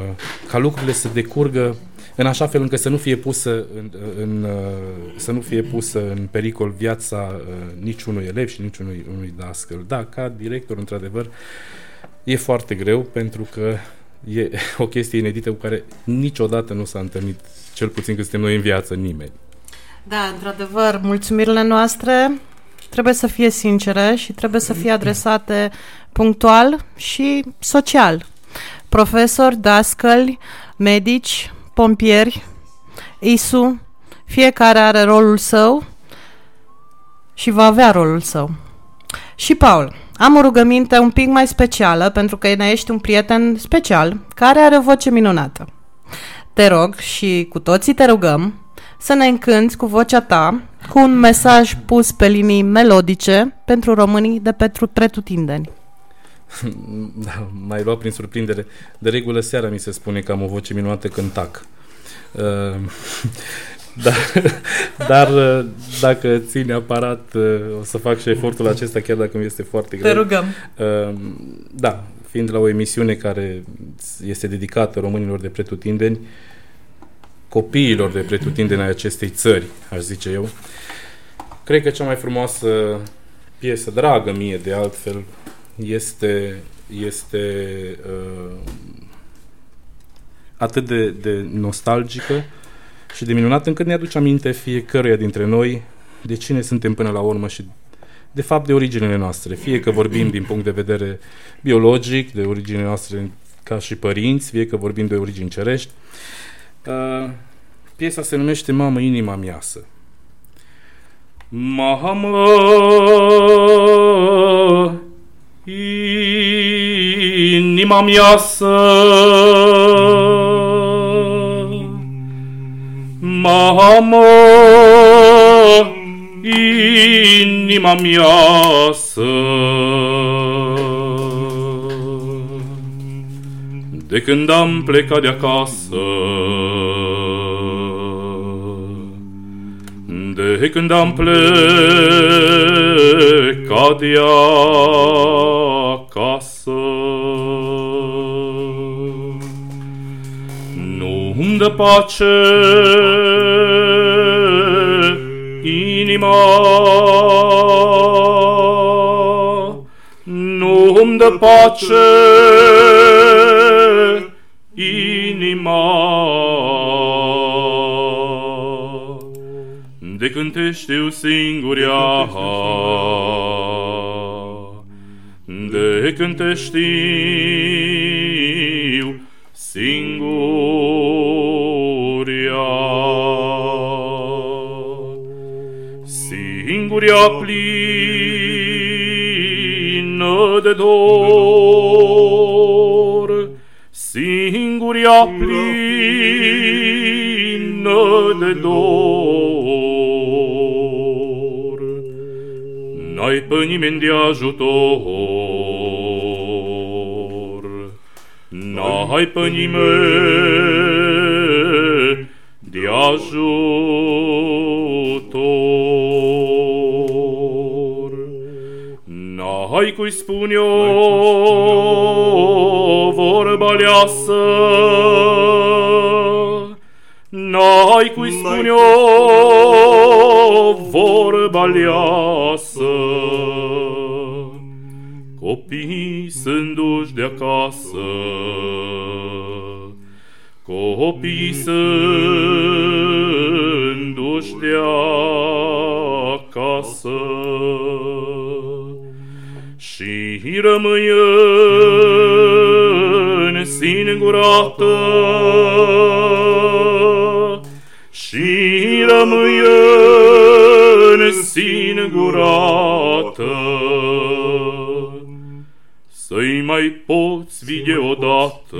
ca lucrurile să decurgă în așa fel încât să nu fie pusă în, în, uh, să nu fie pusă în pericol viața uh, niciunui elev și niciunui unui dascăl. Da, ca director, într-adevăr, e foarte greu pentru că e o chestie inedită cu care niciodată nu s-a întâlnit, cel puțin când suntem noi în viață, nimeni. Da, într-adevăr, mulțumirile noastre trebuie să fie sincere și trebuie să fie adresate punctual și social. Profesori, dascăli, medici, pompieri, ISU, fiecare are rolul său și va avea rolul său. Și Paul, am o rugăminte un pic mai specială, pentru că ne ești un prieten special, care are o voce minunată. Te rog și cu toții te rugăm să ne încânți cu vocea ta, cu un mesaj pus pe linii melodice pentru românii de pe pretutindeni. da, mai luat prin surprindere. De regulă seara mi se spune că am o voce minunată când tac. Uh, dar, dar uh, dacă ține aparat, uh, o să fac și efortul acesta, chiar dacă mi este foarte greu. Te rugăm. Uh, da, fiind la o emisiune care este dedicată românilor de pretutindeni, copiilor de pretutindeni ai acestei țări, aș zice eu, cred că cea mai frumoasă piesă, dragă mie de altfel, este, este uh, atât de, de nostalgică și de minunată încât ne aduce aminte fiecăruia dintre noi de cine suntem până la urmă și de fapt de originele noastre. Fie că vorbim din punct de vedere biologic, de originele noastre ca și părinți, fie că vorbim de origini cerești. Uh, piesa se numește Mamă, inima miasă. Mamă, inima miasă, Mamă, inima miasă, de când am plecat de acasă, de când am plecat de acasă. Nu-mi dă pace inima, nu-mi dă pace De când te știu singur ea, de când te știu singur ea. Singur ea plină de dor, singur ea plină de dor. N-ai pe nimeni de ajutor, n-ai pe nimeni de ajutor. N-ai cui spune o vorba leasă, N-ai cui spune o vorba leasă. Copiii sunt duși de acasă, Copiii sunt duși de acasă. Și rămâi în singurată. Și rămâi în singurată să-i mai poți vide odată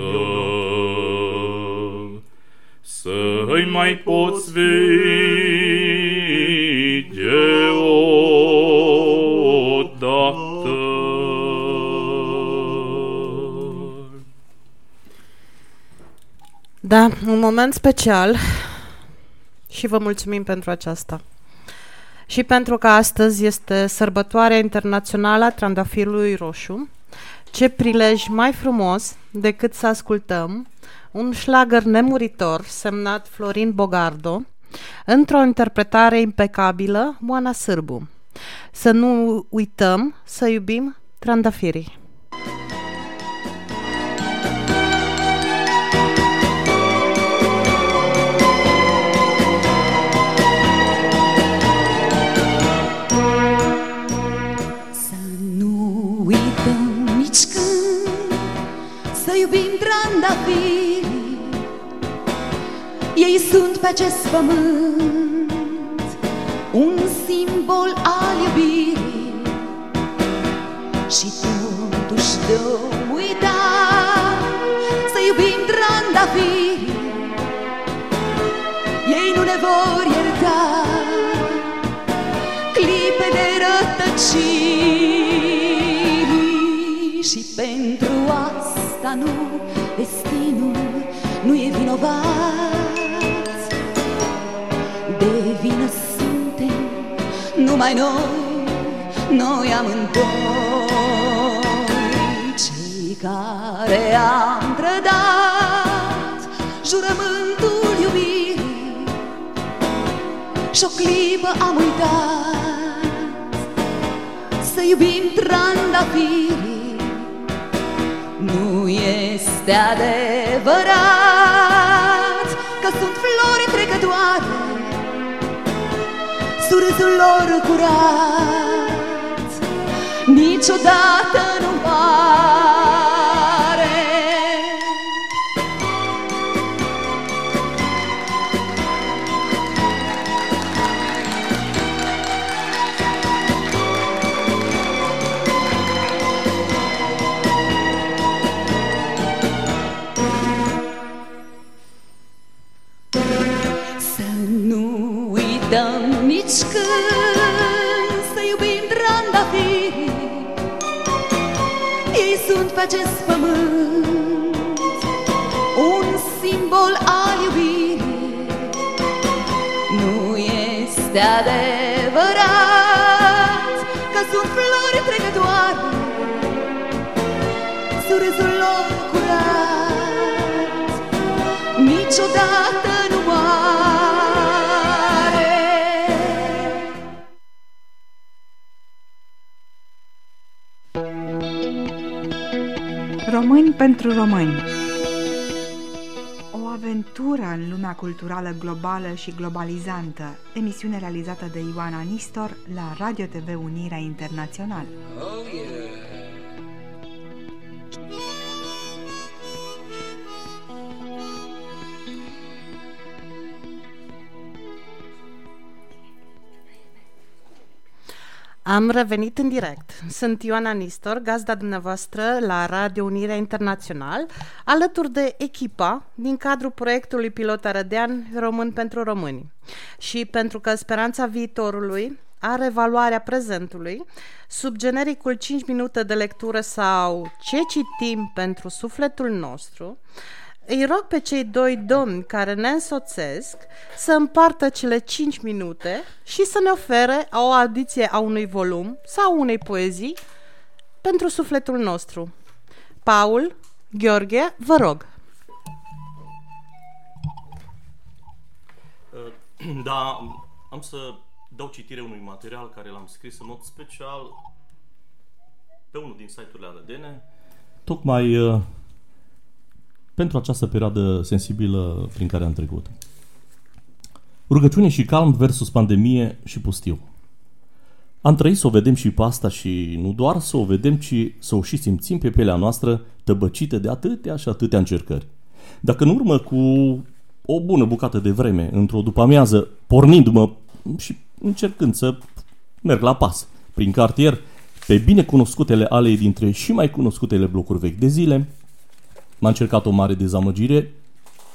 să-i mai poți vede odată. Da, un moment special și vă mulțumim pentru aceasta. Și pentru că astăzi este sărbătoarea internațională a trandafirului roșu, ce prilej mai frumos decât să ascultăm un șlagăr nemuritor semnat Florin Bogardo, într-o interpretare impecabilă, Moana Sârbu. Să nu uităm să iubim trandafirii. Trandafirii Ei sunt pe acest pământ Un simbol al iubirii. Și totuși dăm uita Să iubim trandafirii Ei nu ne vor ierta clipe de rătăciri. Și pentru asta nu, destinul nu e vinovat. De vină suntem numai noi, noi amândoi Cei care am trădat jurământul iubirii. Și o clipă am uitat să iubim trandafirii Nu este adevărat că sunt flori trecătoare surâsul lor curat. Niciodată nu moare pe acest pământ. Un simbol al iubirii Nu este adevărat Că sunt flori trecătoare Surâsul lor curat. Niciodată Români pentru români. O aventură în lumea culturală globală și globalizantă, emisiune realizată de Ioana Nistor la Radio TV Unirea Internațional. Am revenit în direct. Sunt Ioana Nistor, gazda dumneavoastră la Radio Unirea Internațional, alături de echipa din cadrul proiectului pilot arădean Român pentru Români. Și pentru că speranța viitorului are valoarea prezentului, sub genericul 5 minute de lectură sau Ce citim pentru sufletul nostru, îi rog pe cei doi domni care ne însoțesc să împartă cele 5 minute și să ne ofere o audiție a unui volum sau unei poezii pentru sufletul nostru. Paul, Gheorghe, vă rog. Da, am să dau citire unui material care l-am scris în mod special pe unul din site-urile arădene, tocmai uh, pentru această perioadă sensibilă prin care am trecut. Rugăciune și calm versus pandemie și pustiu. Am trăit să o vedem și pe asta și nu doar să o vedem, ci să o și simțim pe pielea noastră tăbăcită de atâtea și atâtea încercări. Dacă în urmă cu o bună bucată de vreme, într-o după-amiază, pornindu-mă și încercând să merg la pas prin cartier, pe bine cunoscutele alei dintre și mai cunoscutele blocuri vechi de zile, m-a încercat o mare dezamăgire,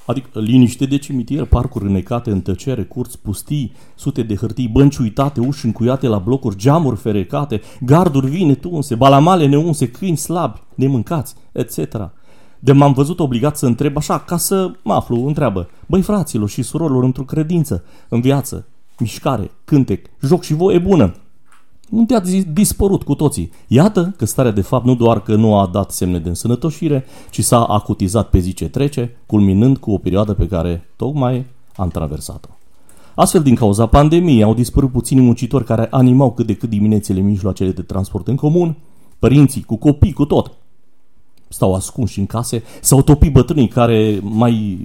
adică liniște de cimitir, parcuri înnecate în tăcere, curți pustii, sute de hârtii, bănci uitate, uși încuiate la blocuri, geamuri ferecate, garduri vine tunse, balamale neunse, câini slabi, nemâncați, etc. De m-am văzut obligat să întreb așa, ca să mă aflu, întreabă, băi fraților și surorilor într-o credință, în viață, mișcare, cântec, joc și voie bună, unde ați dispărut cu toții. Iată că starea de fapt nu doar că nu a dat semne de însănătoșire, ci s-a acutizat pe zi ce trece, culminând cu o perioadă pe care tocmai am traversat-o. Astfel, din cauza pandemiei, au dispărut puțini muncitori care animau cât de cât diminețile mijloacele de transport în comun, părinții cu copii, cu tot. Stau ascunși în case, s-au topit bătrânii care mai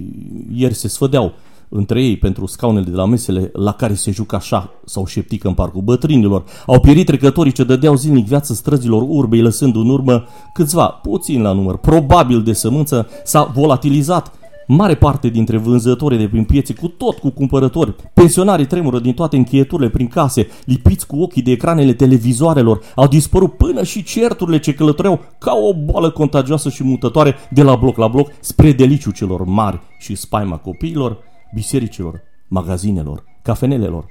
ieri se sfădeau între ei pentru scaunele de la mesele la care se juca așa sau șeptică în parcul bătrânilor. Au pierit trecătorii ce dădeau zilnic viață străzilor urbei, lăsând în urmă câțiva, puțin la număr, probabil de sămânță, s-a volatilizat Mare parte dintre vânzătorii de prin piețe, cu tot cu cumpărători, pensionarii tremură din toate încheieturile prin case, lipiți cu ochii de ecranele televizoarelor, au dispărut până și certurile ce călătoreau ca o boală contagioasă și mutătoare de la bloc la bloc spre deliciu celor mari și spaima copiilor, bisericilor, magazinelor, cafenelelor,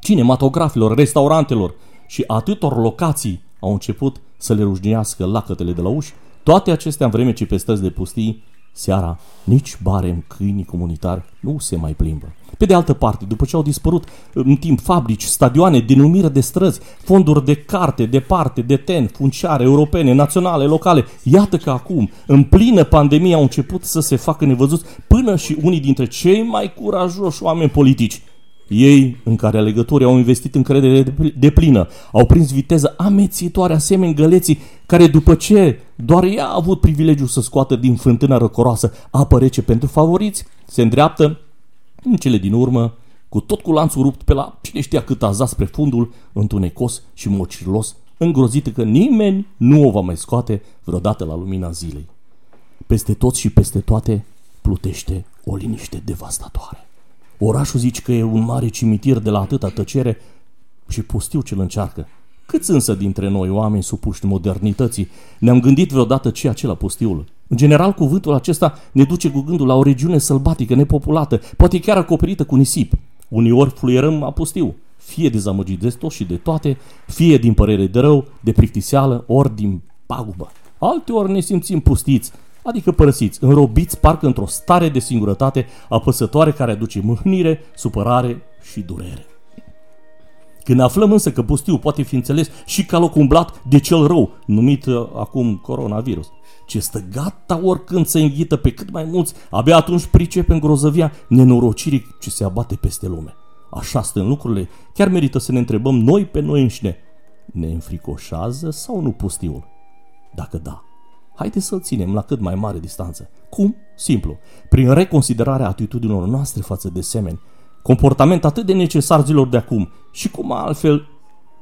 cinematografilor, restaurantelor și atâtor locații au început să le rușnească lacătele de la uși, toate acestea în vreme ce pe străzi de pustii, seara, nici barem câinii comunitari nu se mai plimbă. Pe de altă parte, după ce au dispărut în timp fabrici, stadioane, denumire de străzi, fonduri de carte, de parte, de ten, funciare, europene, naționale, locale, iată că acum, în plină pandemie, au început să se facă nevăzuți până și unii dintre cei mai curajoși oameni politici. Ei, în care alegătorii au investit încredere de- de plină, au prins viteză amețitoare asemeni găleții, care după ce doar ea a avut privilegiul să scoată din fântâna răcoroasă apă rece pentru favoriți, se îndreaptă în cele din urmă cu tot cu lanțul rupt pe la cine știa cât a spre fundul, întunecos și mocirlos, îngrozit că nimeni nu o va mai scoate vreodată la lumina zilei. Peste tot și peste toate plutește o liniște devastatoare. Orașul zici că e un mare cimitir de la atâta tăcere și pustiu ce-l încearcă. Câți însă dintre noi, oameni supuși modernității, ne-am gândit vreodată ce acela pustiul? În general, cuvântul acesta ne duce cu gândul la o regiune sălbatică, nepopulată, poate chiar acoperită cu nisip. Uneori fluierăm a pustiu, fie dezamăgit de tot și de toate, fie din părere de rău, de plictiseală, ori din pagubă. Alteori ne simțim pustiți, adică părăsiți, înrobiți parcă într-o stare de singurătate apăsătoare care aduce mâhnire, supărare și durere. Când aflăm însă că pustiu poate fi înțeles și ca loc umblat de cel rău, numit uh, acum coronavirus, ce stă gata oricând să înghită pe cât mai mulți, abia atunci pricepem grozăvia nenorocirii ce se abate peste lume. Așa stând lucrurile, chiar merită să ne întrebăm noi pe noi înșine, ne înfricoșează sau nu pustiul? Dacă da, haideți să-l ținem la cât mai mare distanță. Cum? Simplu. Prin reconsiderarea atitudinilor noastre față de semeni, comportament atât de necesar zilor de acum și cum altfel,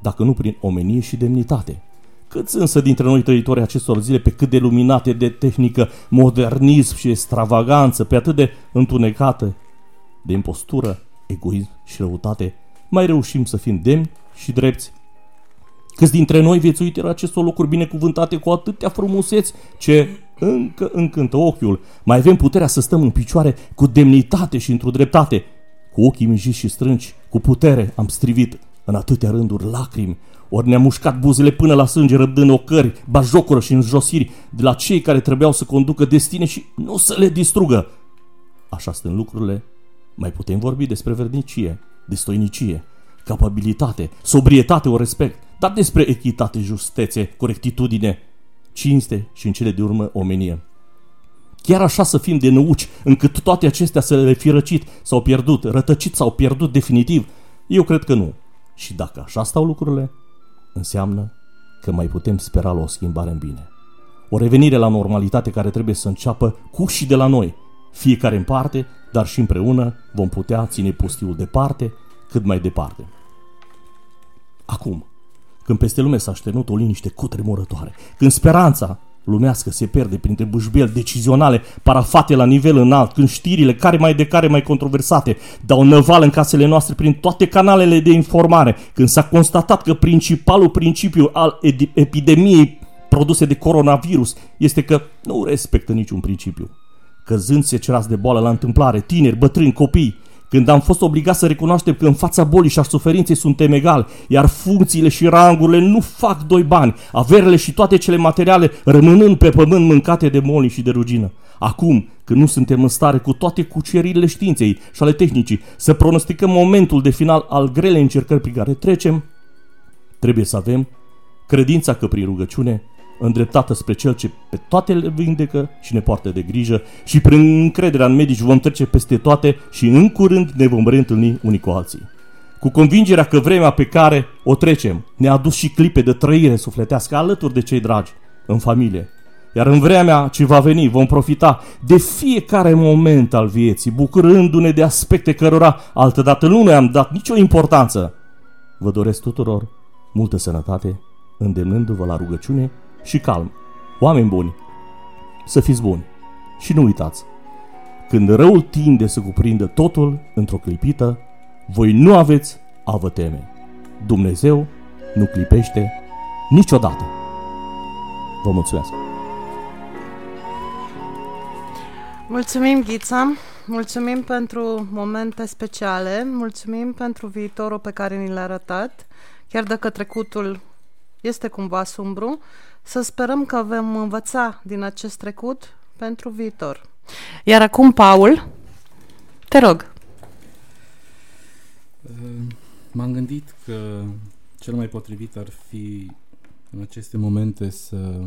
dacă nu prin omenie și demnitate. Câți însă dintre noi trăitorii acestor zile, pe cât de luminate de tehnică, modernism și extravaganță, pe atât de întunecată, de impostură, egoism și răutate, mai reușim să fim demni și drepți? Câți dintre noi viețuiți acestor locuri binecuvântate cu atâtea frumuseți ce încă încântă ochiul, mai avem puterea să stăm în picioare cu demnitate și într-o dreptate, cu ochii mijiți și strângi, cu putere am strivit în atâtea rânduri lacrimi, ori ne-am mușcat buzele până la sânge răbdând ocări, bajocură și înjosiri de la cei care trebuiau să conducă destine și nu să le distrugă. Așa stând lucrurile, mai putem vorbi despre vernicie, destoinicie, capabilitate, sobrietate, o respect, dar despre echitate, justețe, corectitudine, cinste și în cele de urmă omenie. Chiar așa să fim de năuci, încât toate acestea să le fi răcit sau pierdut, rătăcit sau pierdut definitiv? Eu cred că nu. Și dacă așa stau lucrurile, înseamnă că mai putem spera la o schimbare în bine. O revenire la normalitate care trebuie să înceapă cu și de la noi. Fiecare în parte, dar și împreună vom putea ține pustiul departe, cât mai departe. Acum, când peste lume s-a șternut o liniște cutremurătoare, când speranța lumească se pierde printre bâșbeli decizionale parafate la nivel înalt, când știrile, care mai de care mai controversate, dau năval în casele noastre prin toate canalele de informare, când s-a constatat că principalul principiu al epidemiei produse de coronavirus este că nu respectă niciun principiu. Căzând secerați de boală la întâmplare, tineri, bătrâni, copii, când am fost obligat să recunoaștem că în fața bolii și a suferinței suntem egali, iar funcțiile și rangurile nu fac doi bani, averile și toate cele materiale rămânând pe pământ mâncate de moli și de rugină. Acum, când nu suntem în stare cu toate cuceririle științei și ale tehnicii să pronosticăm momentul de final al grele încercări pe care trecem, trebuie să avem credința că prin rugăciune îndreptată spre Cel ce pe toate le vindecă și ne poartă de grijă și prin încrederea în medici vom trece peste toate și în curând ne vom reîntâlni unii cu alții. Cu convingerea că vremea pe care o trecem ne-a adus și clipe de trăire sufletească alături de cei dragi, în familie. Iar în vremea ce va veni vom profita de fiecare moment al vieții, bucurându-ne de aspecte cărora altădată nu ne-am dat nicio importanță. Vă doresc tuturor multă sănătate, îndemnându-vă la rugăciune și calm. Oameni buni, să fiți buni. Și nu uitați, când răul tinde să cuprindă totul într-o clipită, voi nu aveți a vă teme. Dumnezeu nu clipește niciodată. Vă mulțumesc! Mulțumim, Ghița! Mulțumim pentru momente speciale, mulțumim pentru viitorul pe care ni l-a arătat, chiar dacă trecutul este cumva sumbru, să sperăm că vom învăța din acest trecut pentru viitor. Iar acum, Paul, te rog. M-am gândit că cel mai potrivit ar fi în aceste momente să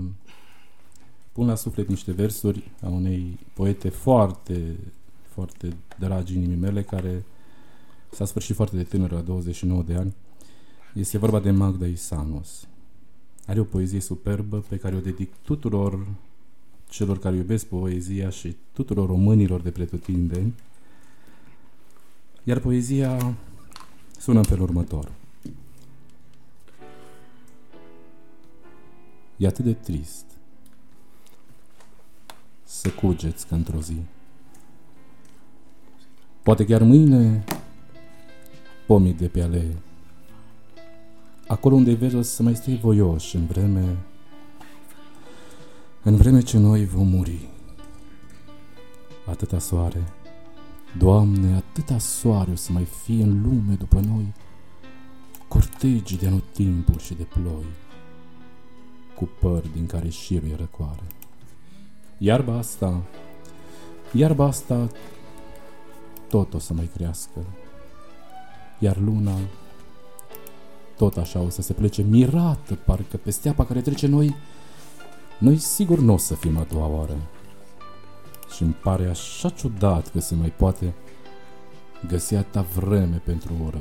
pun la suflet niște versuri a unei poete foarte, foarte dragi inimii mele, care s-a sfârșit foarte de tânără, la 29 de ani. Este vorba de Magda Isanos. Are o poezie superbă pe care o dedic tuturor celor care iubesc poezia și tuturor românilor de pretutindeni. Iar poezia sună în felul următor. E atât de trist să cugeți ca într-o zi. Poate chiar mâine pomii de pe alee. Acolo unde vezi să mai stai voioși în vreme în vreme ce noi vom muri. Atâta soare, Doamne, atâta soare o să mai fie în lume după noi, cortegi de anotimpuri și de ploi, cu păr din care șiruie răcoare. Iarba asta, iarba asta tot o să mai crească, iar luna tot așa o să se plece mirată, parcă pe steapa care trece noi, noi sigur nu o să fim a doua oară. Și îmi pare așa ciudat că se mai poate găsi atâta vreme pentru o oră.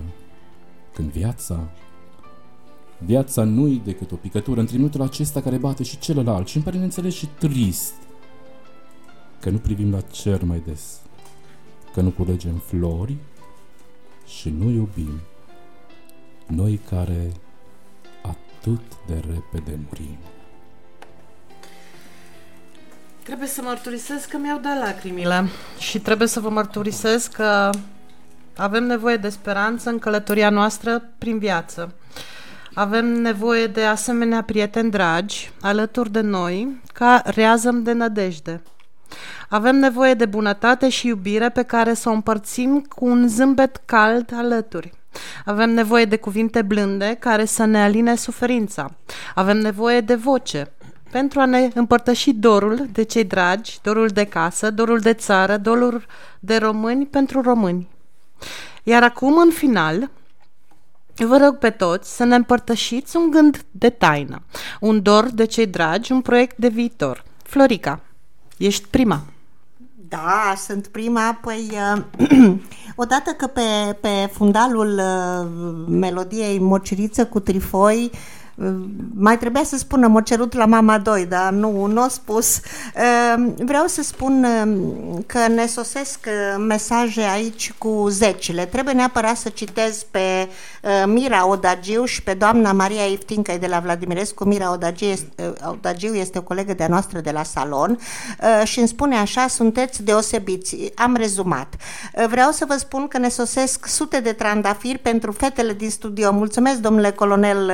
Când viața, viața nu-i decât o picătură între minutul acesta care bate și celălalt și îmi pare neînțeles și trist că nu privim la cer mai des, că nu culegem flori și nu iubim noi care atât de repede murim. Trebuie să mărturisesc că mi-au dat lacrimile și trebuie să vă mărturisesc că avem nevoie de speranță în călătoria noastră prin viață. Avem nevoie de asemenea prieteni dragi alături de noi ca reazăm de nădejde. Avem nevoie de bunătate și iubire pe care să o împărțim cu un zâmbet cald alături. Avem nevoie de cuvinte blânde care să ne aline suferința. Avem nevoie de voce pentru a ne împărtăși dorul de cei dragi, dorul de casă, dorul de țară, dorul de români pentru români. Iar acum, în final, Vă rog pe toți să ne împărtășiți un gând de taină, un dor de cei dragi, un proiect de viitor. Florica, ești prima. Da, sunt prima, păi uh, odată că pe, pe fundalul uh, melodiei Mociriță cu trifoi mai trebuia să spună, m-a cerut la mama 2, dar nu, nu a spus. Ehm, vreau să spun ehm, că ne sosesc ehm, mesaje aici cu zecile. Trebuie neapărat să citez pe Mira Odagiu și pe doamna Maria Iftincă de la Vladimirescu. Mira Odagiu este, Odagiu este o colegă de-a noastră de la salon și îmi spune așa, sunteți deosebiți. Am rezumat. Vreau să vă spun că ne sosesc sute de trandafiri pentru fetele din studio. Mulțumesc, domnule colonel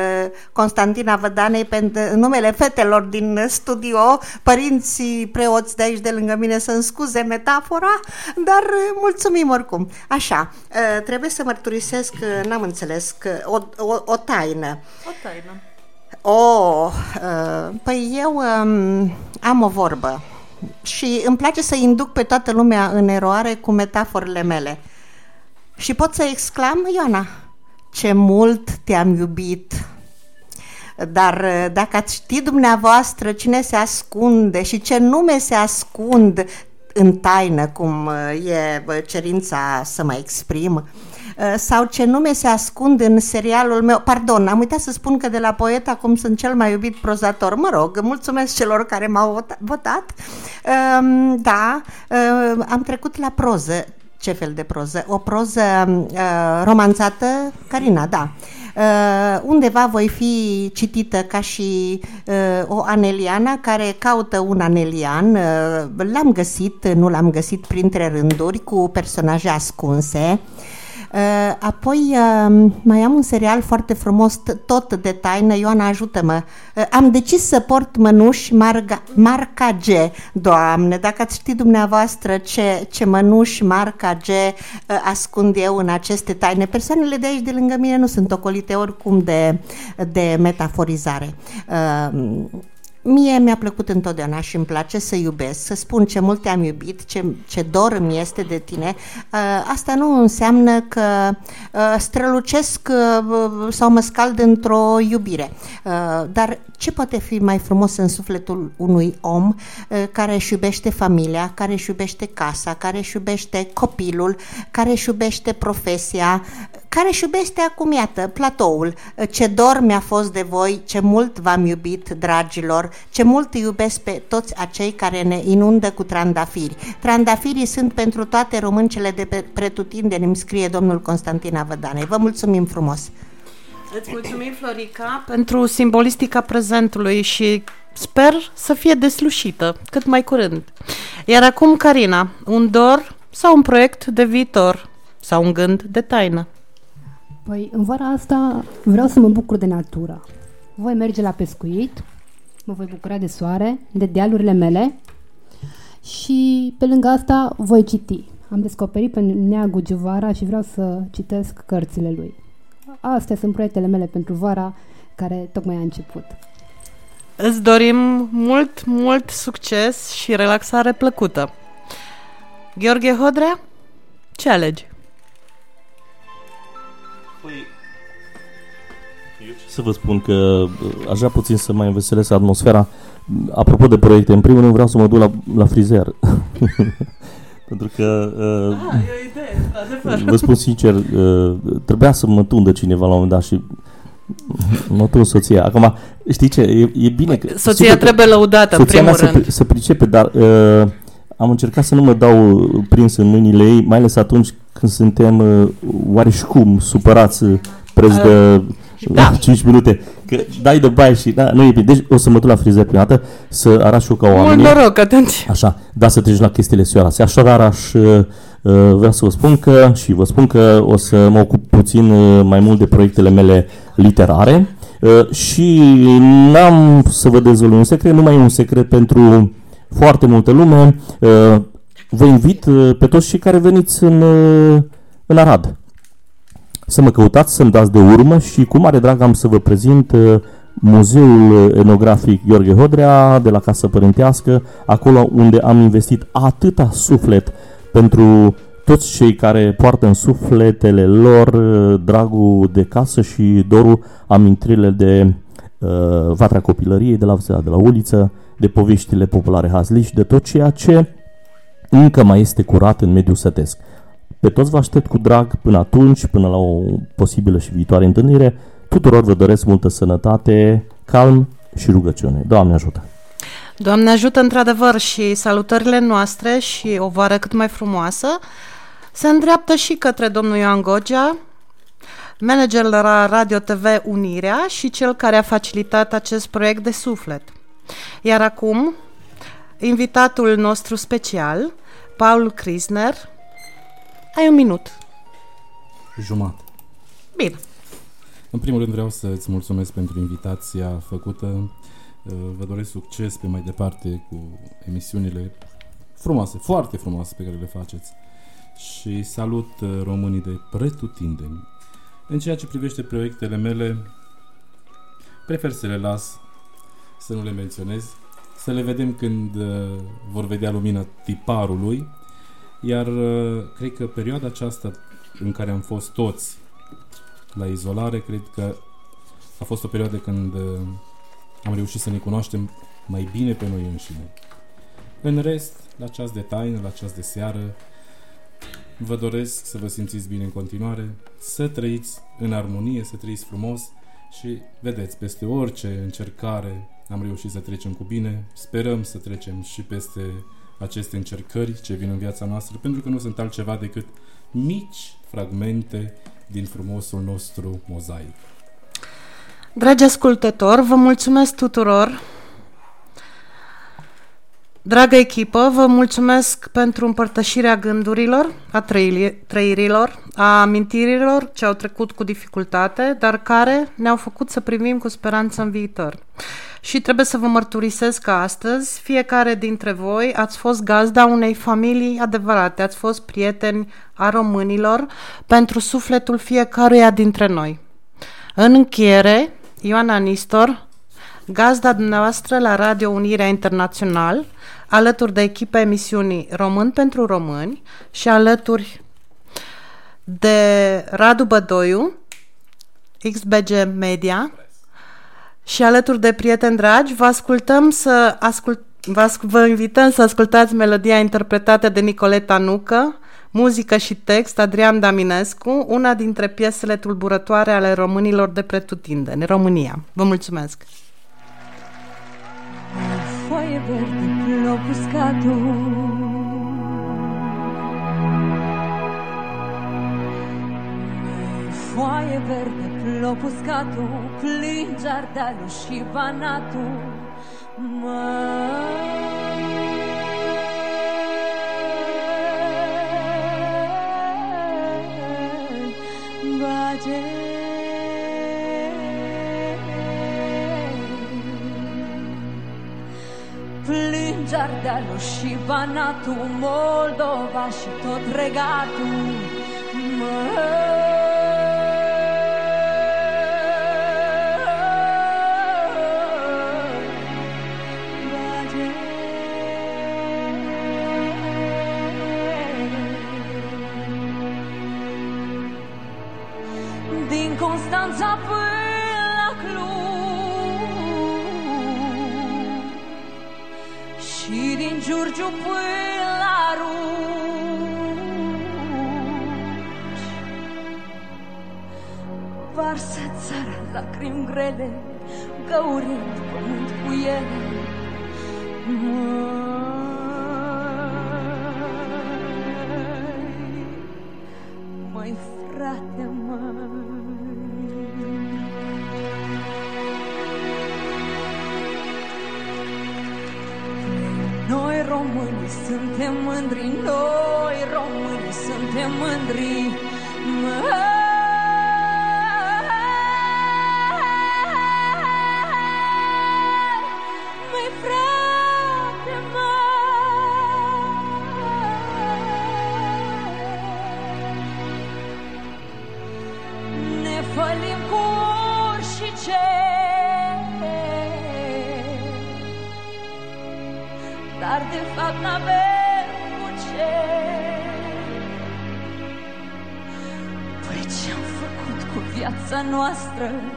Constantina Vădanei pentru numele fetelor din studio, părinții preoți de aici de lângă mine să-mi scuze metafora, dar mulțumim oricum. Așa, trebuie să mărturisesc, n-am înțeles, o, o, o taină. O taină. Oh, păi eu um, am o vorbă și îmi place să induc pe toată lumea în eroare cu metaforele mele. Și pot să exclam, Ioana, ce mult te-am iubit, dar uh, dacă ați ști dumneavoastră cine se ascunde și ce nume se ascund în taină, cum uh, e cerința să mă exprim, uh, sau ce nume se ascund în serialul meu. Pardon, am uitat să spun că de la poet acum sunt cel mai iubit prozator. Mă rog, mulțumesc celor care m-au votat. Um, da, am trecut la proză. Ce fel de proză? O proză romanțată, Carina, da. Uh, undeva voi fi citită ca și uh, o aneliana care caută un anelian. Uh, l-am găsit, nu l-am găsit printre rânduri cu personaje ascunse. Uh, apoi uh, mai am un serial foarte frumos, tot de taină, Ioana ajută-mă. Uh, am decis să port mănuși marga, marca G, Doamne, dacă ați ști dumneavoastră ce, ce mănuși marca G ascund eu în aceste taine. Persoanele de aici de lângă mine nu sunt ocolite oricum de, de metaforizare. Mie mi-a plăcut întotdeauna și îmi place să iubesc, să spun ce mult te-am iubit, ce, ce dor îmi este de tine. Uh, asta nu înseamnă că uh, strălucesc uh, sau mă scald într-o iubire. Dar ce poate fi mai frumos în sufletul unui om care își iubește familia, care își iubește casa, care își iubește copilul, care își iubește profesia, care își iubește acum, iată, platoul. Ce dor mi-a fost de voi, ce mult v-am iubit, dragilor, ce mult îi iubesc pe toți acei care ne inundă cu trandafiri. Trandafirii sunt pentru toate româncele de pe pretutindeni, îmi scrie domnul Constantin Avădane. Vă mulțumim frumos! Îți mulțumim, Florica, pentru simbolistica prezentului și sper să fie deslușită cât mai curând. Iar acum, Carina, un dor sau un proiect de viitor sau un gând de taină? Păi, în vara asta vreau să mă bucur de natură. Voi merge la pescuit, mă voi bucura de soare, de dealurile mele și pe lângă asta voi citi. Am descoperit pe Neagu Giuvara și vreau să citesc cărțile lui. Astea sunt proiectele mele pentru vara care tocmai a început. Îți dorim mult, mult succes și relaxare plăcută. Gheorghe Hodrea, ce alegi? Să vă spun că uh, aș vrea puțin să mai înveselesc atmosfera. Apropo de proiecte, în primul rând vreau să mă duc la, la frizer. Pentru că, uh, Ah, e o idee, într-adevăr. vă spun sincer, uh, trebuia să mă tundă cineva la un moment dat și mă tund soția. Acum, știi ce, e, e bine că... Soția sigur că trebuie lăudată, în soția mea primul se, rând. pri- se pricepe, dar uh, am încercat să nu mă dau prins în mâinile ei, mai ales atunci când suntem uh, oareșcum supărați uh, preț de Da. 5 minute. Că dai de baie și da, nu e bine. Deci o să mă duc la frizer prima dată să arăt și eu ca Mult oamenii. noroc atunci. Așa, da, să treci la chestiile serioase. Așadar, aș uh, vrea să vă spun că, și vă spun că o să mă ocup puțin uh, mai mult de proiectele mele literare uh, și n-am să vă dezvălui un secret, nu mai e un secret pentru foarte multă lume. Uh, Vă invit uh, pe toți cei care veniți în, uh, în Arad să mă căutați, să-mi dați de urmă și cu mare drag am să vă prezint uh, Muzeul Etnografic Gheorghe Hodrea de la Casă Părintească, acolo unde am investit atâta suflet pentru toți cei care poartă în sufletele lor uh, dragul de casă și dorul amintirile de uh, vatra copilăriei de la, de la uliță, de poveștile populare hazliși, de tot ceea ce încă mai este curat în mediul sătesc. Pe toți vă aștept cu drag până atunci, până la o posibilă și viitoare întâlnire. Tuturor vă doresc multă sănătate, calm și rugăciune. Doamne ajută! Doamne ajută într-adevăr și salutările noastre și o vară cât mai frumoasă se îndreaptă și către domnul Ioan Gogea, manager la Radio TV Unirea și cel care a facilitat acest proiect de suflet. Iar acum, invitatul nostru special, Paul Krisner, ai un minut. Jumate. Bine. În primul rând vreau să îți mulțumesc pentru invitația făcută. Uh, Vă doresc succes pe mai departe cu emisiunile frumoase, foarte frumoase pe care le faceți. Și salut uh, românii de pretutindeni. În ceea ce privește proiectele mele, prefer să le las, să nu le menționez, să le vedem când uh, vor vedea lumina tiparului, iar uh, cred că perioada aceasta în care am fost toți la izolare, cred că a fost o perioadă când uh, am reușit să ne cunoaștem mai bine pe noi înșine. În rest, la ceas de taină, la ceas de seară, vă doresc să vă simțiți bine în continuare, să trăiți în armonie, să trăiți frumos și vedeți, peste orice încercare am reușit să trecem cu bine, sperăm să trecem și peste aceste încercări ce vin în viața noastră, pentru că nu sunt altceva decât mici fragmente din frumosul nostru mozaic. Dragi ascultători, vă mulțumesc tuturor. Dragă echipă, vă mulțumesc pentru împărtășirea gândurilor, a trăili- trăirilor, a amintirilor ce au trecut cu dificultate, dar care ne-au făcut să privim cu speranță în viitor. Și trebuie să vă mărturisesc că astăzi fiecare dintre voi ați fost gazda unei familii adevărate, ați fost prieteni a românilor pentru sufletul fiecăruia dintre noi. În încheiere, Ioana Nistor, gazda dumneavoastră la Radio Unirea Internațional, alături de echipa emisiunii Român pentru Români și alături de Radu Bădoiu, XBG Media și alături de prieteni dragi, vă ascultăm să ascult, vă, asc- vă invităm să ascultați melodia interpretată de Nicoleta Nucă, Muzică și text Adrian Daminescu, una dintre piesele tulburătoare ale românilor de pretutindeni, România. Vă mulțumesc! Foaie verde plouă uscatul Foaie verde plouă uscatul Plânge ardealul și banatul Mă bage Plânge Ardealul și Banatul, Moldova și tot regatul. Din Constanța din Giurgiu până la Ruși Varsă țara lacrimi grele Găurind pământ cu ele. Măi, măi frate, Noi români suntem mândri, noi români suntem mândri. Măi, noastră?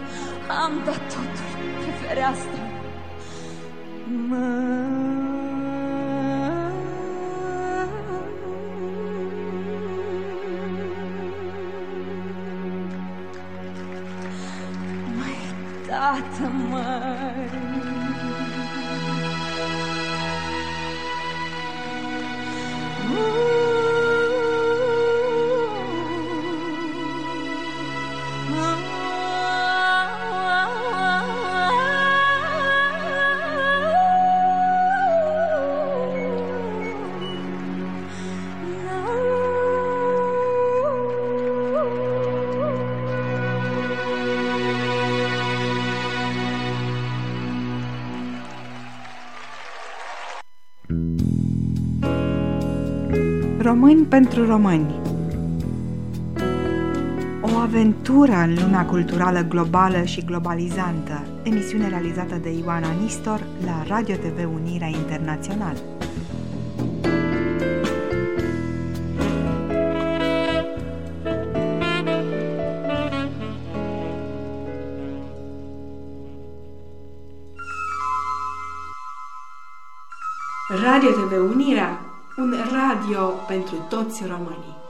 Români pentru români. O aventură în lumea culturală globală și globalizantă, emisiune realizată de Ioana Nistor la Radio TV Unirea Internațională. Radio TV Unirea, un radio pentru toți românii.